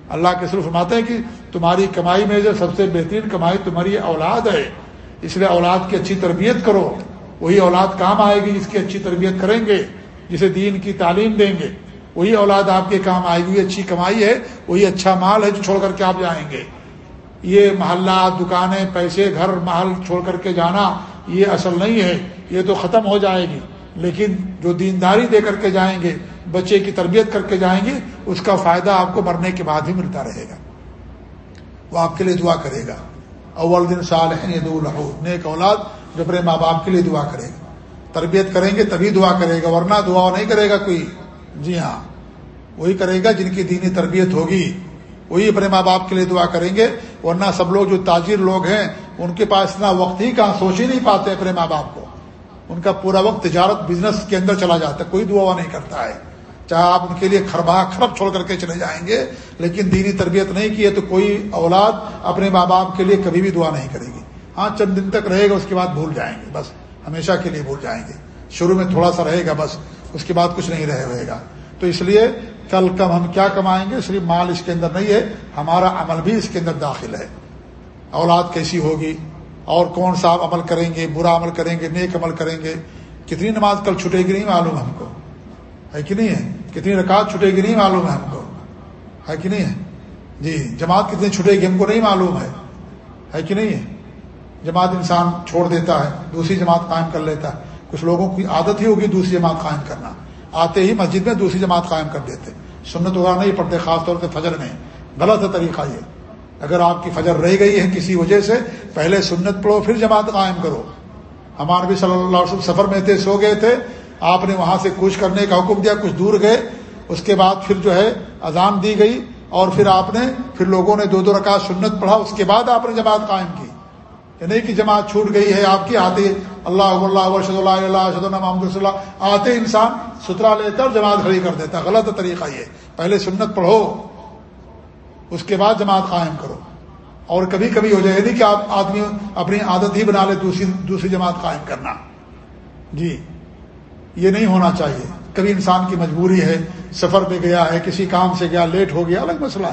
اللہ کے صرف فرماتے ہیں کہ تمہاری کمائی میں جو سب سے بہترین کمائی تمہاری اولاد ہے، اس لیے اولاد کی اچھی تربیت کرو۔ وہی اولاد کام آئے گی جس کی اچھی تربیت کریں گے، جسے دین کی تعلیم دیں گے۔ وہی اولاد آپ کے کام آئے گی، اچھی کمائی ہے، وہی اچھا مال ہے جو چھوڑ کر کے آپ جائیں گے۔ یہ محلہ دکانیں، پیسے، گھر، محل چھوڑ کر کے جانا، یہ اصل نہیں ہے، یہ تو ختم ہو جائے گی۔ لیکن جو دینداری دے کر کے جائیں گے، بچے کی تربیت کر کے جائیں گے، اس کا فائدہ آپ کو مرنے کے بعد ہی ملتا رہے گا۔ وہ آپ کے لیے دعا کرے گا۔ اول دن سال ہے نیک اولاد جو اپنے ماں باپ کے لیے دعا کرے گا۔ تربیت کریں گے تبھی دعا کرے گا، ورنہ دعا نہیں کرے گا کوئی۔ جی ہاں۔ وہی کرے گا جن کی دینی تربیت ہوگی۔ وہی اپنے ماں باپ کے لیے دعا کریں گے، ورنہ سب لوگ جو تاجر لوگ ہیں، ان کے پاس اتنا وقت ہی کہاں سوچ ہی نہیں پاتے اپنے ماں باپ کو۔ ان کا پورا وقت تجارت بزنس کے اندر چلا جاتا ہے، کوئی دعا نہیں کرتا ہے۔ چاہے آپ ان کے لیے خربا خرب چھوڑ کر کے چلے جائیں گے، لیکن دینی تربیت نہیں کی ہے تو کوئی اولاد اپنے ماں باپ کے لیے کبھی بھی دعا نہیں کرے گی۔ ہاں چند دن تک رہے گا، اس کے بعد بھول جائیں گے، بس۔ ہمیشہ کے لیے بھول جائیں گے۔ شروع میں تھوڑا سا رہے گا، بس۔ اس کے بعد کچھ نہیں رہے ہوئے گا۔ تو اس لیے کل کم ہم کیا کمائیں گے؟ صرف مال اس کے اندر نہیں ہے، ہمارا عمل بھی اس کے اندر داخل ہے۔ اولاد کیسی ہوگی؟ اور کون سا عمل کریں گے، برا عمل کریں گے، نیک عمل کریں گے، کتنی نماز کل چھٹے گی نہیں معلوم ہم کو؟ ہے کہ نہیں ہے؟ کتنی رکعت چھٹے گی نہیں معلوم ہے ہم کو؟ ہے کہ نہیں ہے؟ جی جماعت کتنی چھٹے گی ہم کو نہیں معلوم ہے۔ ہے کہ نہیں ہے؟ جماعت انسان چھوڑ دیتا ہے، دوسری جماعت قائم کر لیتا ہے۔ کچھ لوگوں کی عادت ہی ہوگی دوسری جماعت قائم کرنا۔ آتے ہی مسجد میں دوسری جماعت قائم کر دیتے۔ سنت وغیرہ نہیں پڑتے خاص طور پہ فجر میں۔ غلط ہے طریقہ یہ۔ اگر آپ کی فجر رہ گئی ہے کسی وجہ سے، پہلے سنت پڑھو، پھر جماعت قائم کرو۔ ہمارے بھی صلی اللہ علیہ وسلم سفر میں تھے سو گئے تھے، آپ نے وہاں سے کچھ کرنے کا حکم دیا، کچھ دور گئے۔ اس کے بعد پھر جو ہے اذان دی گئی اور پھر آپ نے، پھر لوگوں نے دو دو رکعت سنت پڑھا، اس کے بعد آپ نے جماعت قائم کی۔ یہ نہیں کہ جماعت چھوٹ گئی ہے، آپ کی آتے اللہ اللہ ورشد اللہ اللہ محمد اللہ۔ آتے انسان سترا لے کر جماعت کھڑی کر دیتا۔ غلط طریقہ یہ پہلے سنت پڑھو۔ اس کے بعد جماعت قائم کرو۔ اور کبھی کبھی ہو جائے نہیں کہ آپ آدمی اپنی عادت ہی بنا لے دوسری دوسری جماعت قائم کرنا۔ جی یہ نہیں ہونا چاہیے۔ کبھی انسان کی مجبوری ہے، سفر پہ گیا ہے، کسی کام سے گیا، لیٹ ہو گیا، الگ مسئلہ۔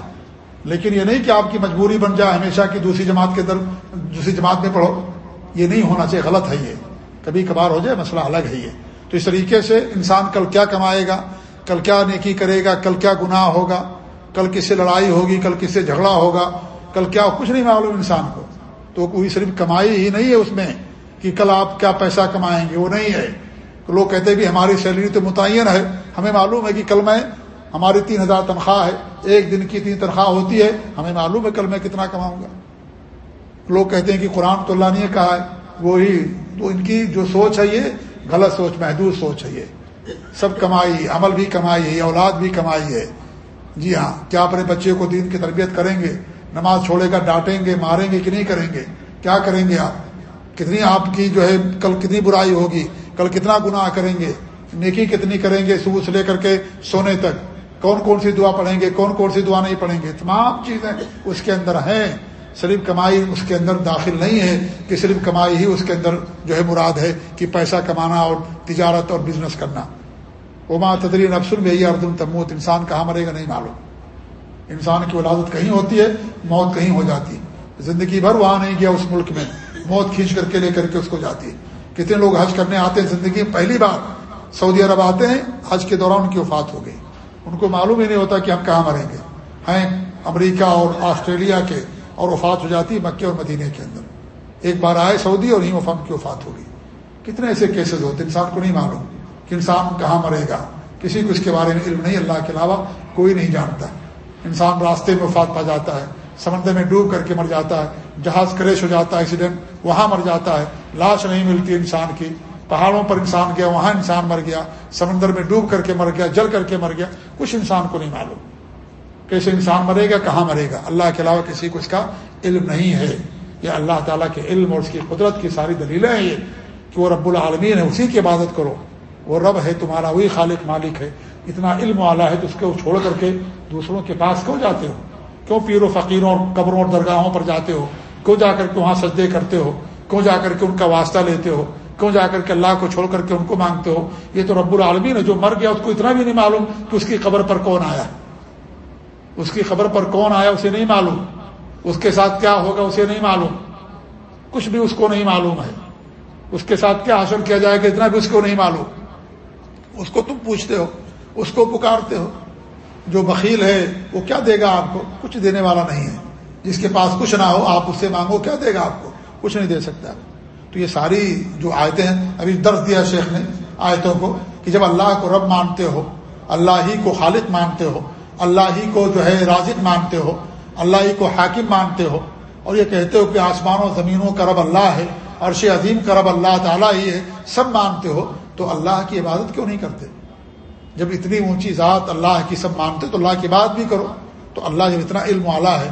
لیکن یہ نہیں کہ آپ کی مجبوری بن جائے ہمیشہ کی دوسری جماعت کے اندر دوسری جماعت میں پڑھو۔ یہ نہیں ہونا چاہیے، غلط ہے یہ۔ کبھی کبھار ہو جائے، مسئلہ الگ ہے یہ۔ تو اس طریقے سے انسان کل کیا کمائے گا؟ کل کیا نیکی کرے گا؟ کل کیا گناہ ہوگا؟ کل کس سے لڑائی ہوگی، کل کس سے جھگڑا ہوگا، کل کیا، کچھ نہیں معلوم انسان کو۔ تو کوئی صرف کمائی ہی نہیں ہے اس میں کہ کل آپ کیا پیسہ کمائیں گے، وہ نہیں ہے۔ لوگ کہتے بھی ہماری سیلری تو متعین ہے۔ ہمیں معلوم ہے کہ کل میں ہماری تین ہزار تنخواہ ہے۔ ایک دن کی تین تنخواہ ہوتی ہے، ہمیں معلوم ہے کل میں کتنا کماؤں گا۔ لوگ کہتے ہیں کہ قرآن تو اللہ نے کہا ہے، وہی تو ان کی جو سوچ ہے یہ غلط سوچ، محدود سوچ ہے یہ۔ سب کمائی عمل بھی کمائی ہے، اولاد بھی کمائی ہے۔ جی ہاں کیا اپنے بچے کو دین کی تربیت کریں گے؟ نماز چھوڑے گا، ڈانٹیں گے، ماریں گے کہ نہیں کریں گے؟ کیا کریں گے آپ؟ کتنی آپ کی جو ہے، کل کتنی برائی ہوگی؟ کل کتنا گناہ کریں گے؟ نیکی کتنی کریں گے صبح سے لے کر کے سونے تک؟ کون کون سی دعا پڑھیں گے؟ کون کون سی دعا نہیں پڑھیں گے؟ تمام چیزیں اس کے اندر ہیں۔ صرف کمائی اس کے اندر داخل نہیں ہے کہ صرف کمائی ہی اس کے اندر جو ہے مراد ہے کہ پیسہ کمانا اور تجارت اور بزنس کرنا۔ عما تدری نفسل میں اردن تموت. انسان کہاں مرے گا نہیں معلوم. انسان کی ولادت کہیں ہوتی ہے، موت کہیں ہو جاتی ہے. زندگی بھر وہاں نہیں گیا اس ملک میں. موت کھینچ کر کے لے کر کے اس کو جاتی ہے. کتنے لوگ حج کرنے آتے ہیں زندگی میں؟ پہلی بار. سعودی عرب آتے ہیں، حج کے دوران ان کی وفات ہو گئی. ان کو معلوم ہی نہیں ہوتا کہ ہم کہاں مریں گے. ہیں امریکہ اور آسٹریلیا کے اور وفات ہو جاتی مکے اور مدینے کے اندر. ایک بار آئے سعودی اور وفات کی وفات ہوگی کتنے ایسے کیسز ہوتے انسان کو نہیں معلوم. کہ انسان کہاں مرے گا؟ کسی کو اس کے بارے میں علم نہیں، اللہ کے علاوہ کوئی نہیں جانتا۔ انسان راستے میں وفات پا جاتا ہے، سمندر میں ڈوب کر کے مر جاتا ہے، جہاز کریش ہو جاتا ہے، ایکسیڈنٹ، وہاں مر جاتا ہے۔ لاش نہیں ملتی انسان کی۔ پہاڑوں پر انسان گیا، وہاں انسان مر گیا۔ سمندر میں ڈوب کر کے مر گیا، جل کر کے مر گیا۔ کچھ انسان کو نہیں معلوم۔ کیسے انسان مرے گا، کہاں مرے گا؟ اللہ کے علاوہ کسی کو اس کا علم نہیں ہے۔ یہ اللہ تعالیٰ کے علم اور اس کی قدرت کی ساری دلیلیں ہیں یہ کہ وہ رب العالمین ہے اسی کی عبادت کرو۔ وہ رب ہے، تمہارا وہی خالق مالک ہے، اتنا علم والا ہے تو اس کو چھوڑ کر کے دوسروں کے پاس کیوں جاتے ہو؟ کیوں پیر و فقیروں اور قبروں اور درگاہوں پر جاتے ہو؟ کیوں جا کر کے وہاں سجدے کرتے ہو؟ کیوں جا کر کے ان کا واسطہ لیتے ہو؟ کیوں جا کر کے اللہ کو چھوڑ کر کے ان کو مانگتے ہو؟ یہ تو رب العالمین ہے، جو مر گیا اس کو اتنا بھی نہیں معلوم کہ اس کی قبر پر کون آیا اس کی خبر پر کون آیا اسے نہیں معلوم۔ اس کے ساتھ کیا ہوگا اسے نہیں معلوم۔ کچھ بھی اس کو نہیں معلوم ہے۔ اس کے ساتھ کیا حاصل کیا جائے گا اتنا بھی اس کو نہیں معلوم۔ اس کو تم پوچھتے ہو، اس کو پکارتے ہو۔ جو بخیل ہے، وہ کیا دے گا آپ کو؟ کچھ دینے والا نہیں ہے۔ جس کے پاس کچھ نہ ہو، آپ اس سے مانگو، کیا دے گا آپ کو؟ کچھ نہیں دے سکتا۔ تو یہ ساری جو آیتیں ہیں، ابھی درد دیا شیخ نے آیتوں کو کہ جب اللہ کو رب مانتے ہو، اللہ ہی کو خالق مانتے ہو، اللہ ہی کو جو ہے رازق مانتے ہو، اللہ ہی کو حاکم مانتے ہو، اور یہ کہتے ہو کہ آسمان و زمینوں کا رب اللہ ہے، عرش عظیم کا رب اللہ تعالیٰ ہی ہے، سب مانتے ہو تو اللہ کی عبادت کیوں نہیں کرتے؟ جب اتنی اونچی ذات اللہ کی سب مانتے تو اللہ کی بات بھی کرو۔ تو اللہ جب اتنا علم والا ہے،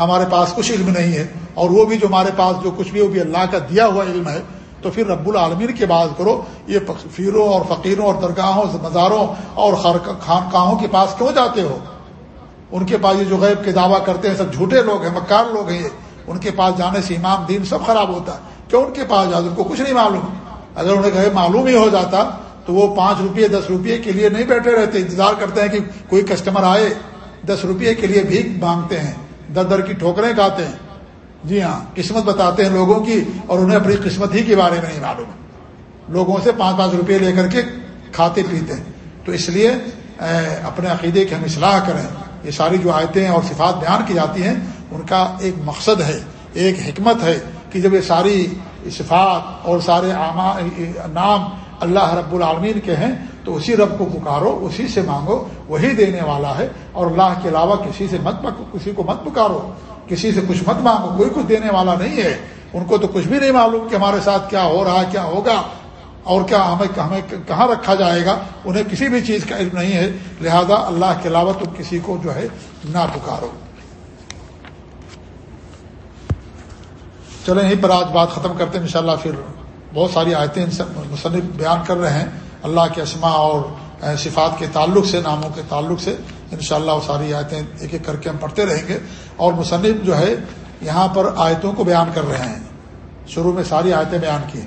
ہمارے پاس کچھ علم نہیں ہے، اور وہ بھی جو ہمارے پاس جو کچھ بھی وہ بھی اللہ کا دیا ہوا علم ہے، تو پھر رب العالمین کی بات کرو، یہ فیروں اور فقیروں اور درگاہوں، مزاروں اور خانقاہوں کے پاس کیوں جاتے ہو؟ ان کے پاس یہ جو غیب کے دعویٰ کرتے ہیں، سب جھوٹے لوگ ہیں، مکار لوگ ہیں یہ۔ ان کے پاس جانے سے امام دین سب خراب ہوتا ہے۔ کیوں ان کے پاس جاتے ان کو کچھ نہیں معلوم۔ اگر انہیں غیب معلوم ہی ہو جاتا تو وہ پانچ روپئے دس روپئے کے لیے نہیں بیٹھے رہتے، انتظار کرتے ہیں کہ کوئی کسٹمر آئے، دس روپئے کے لیے بھی مانگتے ہیں، در در کی ٹھوکریں کھاتے ہیں۔ جی ہاں قسمت بتاتے ہیں لوگوں کی اور انہیں اپنی قسمت ہی کے بارے میں نہیں معلوم۔ لوگوں سے پانچ پانچ روپئے لے کر کے کھاتے پیتے ہیں۔ تو اس لیے اپنے عقیدے کی ہم اصلاح کریں۔ یہ ساری جو آیتیں اور صفات بیان کی جاتی ہیں، ان کا ایک مقصد ہے، ایک حکمت ہے کہ جب یہ ساری صفات اور سارے نام اللہ رب العالمین کے ہیں، تو اسی رب کو پکارو، اسی سے مانگو، وہی دینے والا ہے، اور اللہ کے علاوہ کسی سے مت کسی کو مت پکارو، کسی سے کچھ مت مانگو، کوئی کچھ دینے والا نہیں ہے۔ ان کو تو کچھ بھی نہیں معلوم کہ ہمارے ساتھ کیا ہو رہا ہے کیا ہوگا، اور کیا ہمیں ہمیں کہاں رکھا جائے گا، انہیں کسی بھی چیز کا علم نہیں ہے، لہذا اللہ کے علاوہ تم کسی کو جو ہے نہ پکارو۔ چلیں، یہیں پر آج بات ختم کرتے ہیں، انشاءاللہ پھر بہت ساری آیتیں مصنف بیان کر رہے ہیں۔ اللہ کے اسماء اور صفات کے تعلق سے، ناموں کے تعلق سے انشاءاللہ وہ ساری آیتیں ایک ایک کر کے ہم پڑھتے رہیں گے۔ اور مصنف جو ہے، یہاں پر آیتوں کو بیان کر رہے ہیں۔ شروع میں ساری آیتیں بیان کی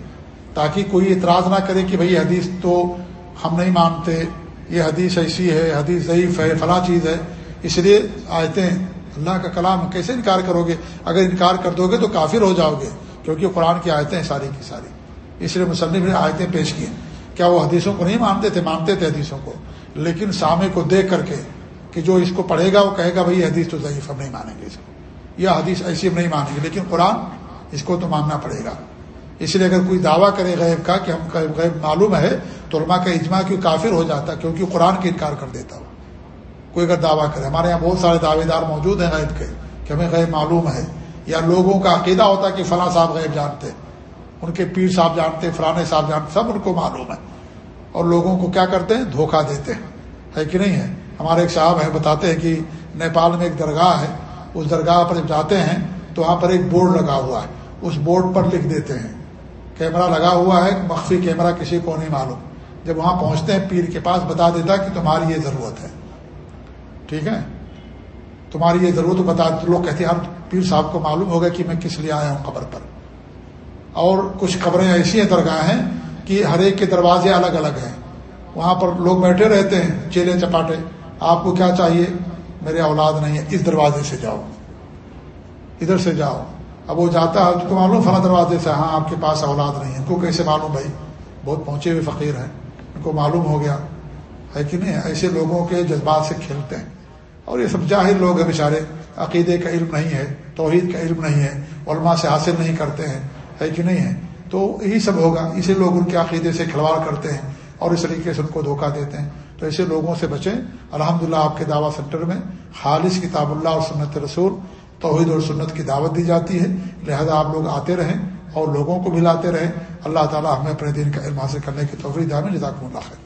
تاکہ کوئی اعتراض نہ کرے کہ بھئی حدیث تو ہم نہیں مانتے، یہ حدیث ایسی ہے، حدیث ضعیف ہے، فلاں چیز ہے۔ اس لیے آیتیں اللہ کا کلام کیسے انکار کرو گے اگر انکار کر دو گے تو کافر ہو جاؤ گے کیونکہ قرآن کی آیتیں ساری کی ساری۔ اس لیے مصنف نے آیتیں پیش کی کیا وہ حدیثوں کو نہیں مانتے تھے؟ مانتے تھے حدیثوں کو۔ لیکن سامے کو دیکھ کر کے کہ جو اس کو پڑھے گا، وہ کہے گا، بھائی یہ حدیث تو ضعیف، ہم نہیں مانیں گے اس کو۔ یہ حدیث ایسی ہم نہیں مانیں گے، لیکن قرآن اس کو تو ماننا پڑے گا۔ اس لیے اگر کوئی دعویٰ کرے غیب کا کہ ہم غیب معلوم ہے، تو علماء کا اجماع کیوں کافر ہو جاتا، کیونکہ قرآن کا انکار کر دیتا ہو۔ کوئی اگر دعویٰ کرے۔ ہمارے یہاں بہت سارے دعوے دار موجود ہیں غیب کے کہ ہمیں غیب معلوم ہے یا لوگوں کا عقیدہ ہوتا ہے کہ فلاں صاحب غیب جانتے ان کے پیر صاحب جانتے فلاں صاحب جانتے سب ان کو معلوم ہے۔ اور لوگوں کو کیا کرتے ہیں؟ دھوکہ دیتے ہیں۔ ہے کہ نہیں ہے؟ ہمارے ایک صاحب ہیں، بتاتے ہیں کہ نیپال میں ایک درگاہ ہے۔ اس درگاہ پر جب جاتے ہیں تو وہاں پر ایک بورڈ لگا ہوا ہے۔ اس بورڈ پر لکھ دیتے ہیں۔ کیمرہ لگا ہوا ہے، مخفی کیمرہ کسی کو نہیں معلوم۔ جب وہاں پہنچتے ہیں، پیر کے پاس بتا دیتا کہ تمہاری یہ ضرورت ہے۔ ٹھیک ہے؟ تمہاری یہ ضرورت بتا، لوگ کہتے ہیں، ہم پیر صاحب کو معلوم ہوگا کہ میں کس لیے آیا ہوں قبر پر۔ اور کچھ خبریں ایسی ہیں، درگاہ ہیں، کہ ہر ایک کے دروازے الگ الگ ہیں۔ وہاں پر لوگ بیٹھے رہتے ہیں، چیلے چپاٹے۔ آپ کو کیا چاہیے؟ میرے اولاد نہیں ہے اس دروازے سے جاؤ۔ ادھر سے جاؤ۔ اب وہ جاتا ہے کو معلوم، فلاں دروازے سے۔ ہاں آپ کے پاس اولاد نہیں ہے ان کو کیسے معلوم بھائی؟ بہت پہنچے ہوئے فقیر ہیں۔ ان کو معلوم ہو گیا۔ ہے کہ نہیں؟ ایسے لوگوں کے جذبات سے کھیلتے ہیں۔ اور یہ سب جاہر لوگ ہیں بیچارے، عقیدے کا علم نہیں ہے، توحید کا علم نہیں ہے، علماء سے حاصل نہیں کرتے ہیں، ہے کہ نہیں ہے؟ تو یہی سب ہوگا، اسی لوگ ان کے عقیدے سے کھلواڑ کرتے ہیں اور اس طریقے سے ان کو دھوکہ دیتے ہیں۔ تو ایسے لوگوں سے بچیں۔ الحمد آپ کے دعوی سینٹر میں خالص کتاب اللہ اور سنت رسول، توحید اور سنت کی دعوت دی جاتی ہے۔ لہذا آپ لوگ آتے رہیں اور لوگوں کو بھی لاتے رہیں۔ اللہ تعالیٰ ہمیں اپنے دین کا علم حاصل کرنے کی توفیع دار میں اللہ خیر۔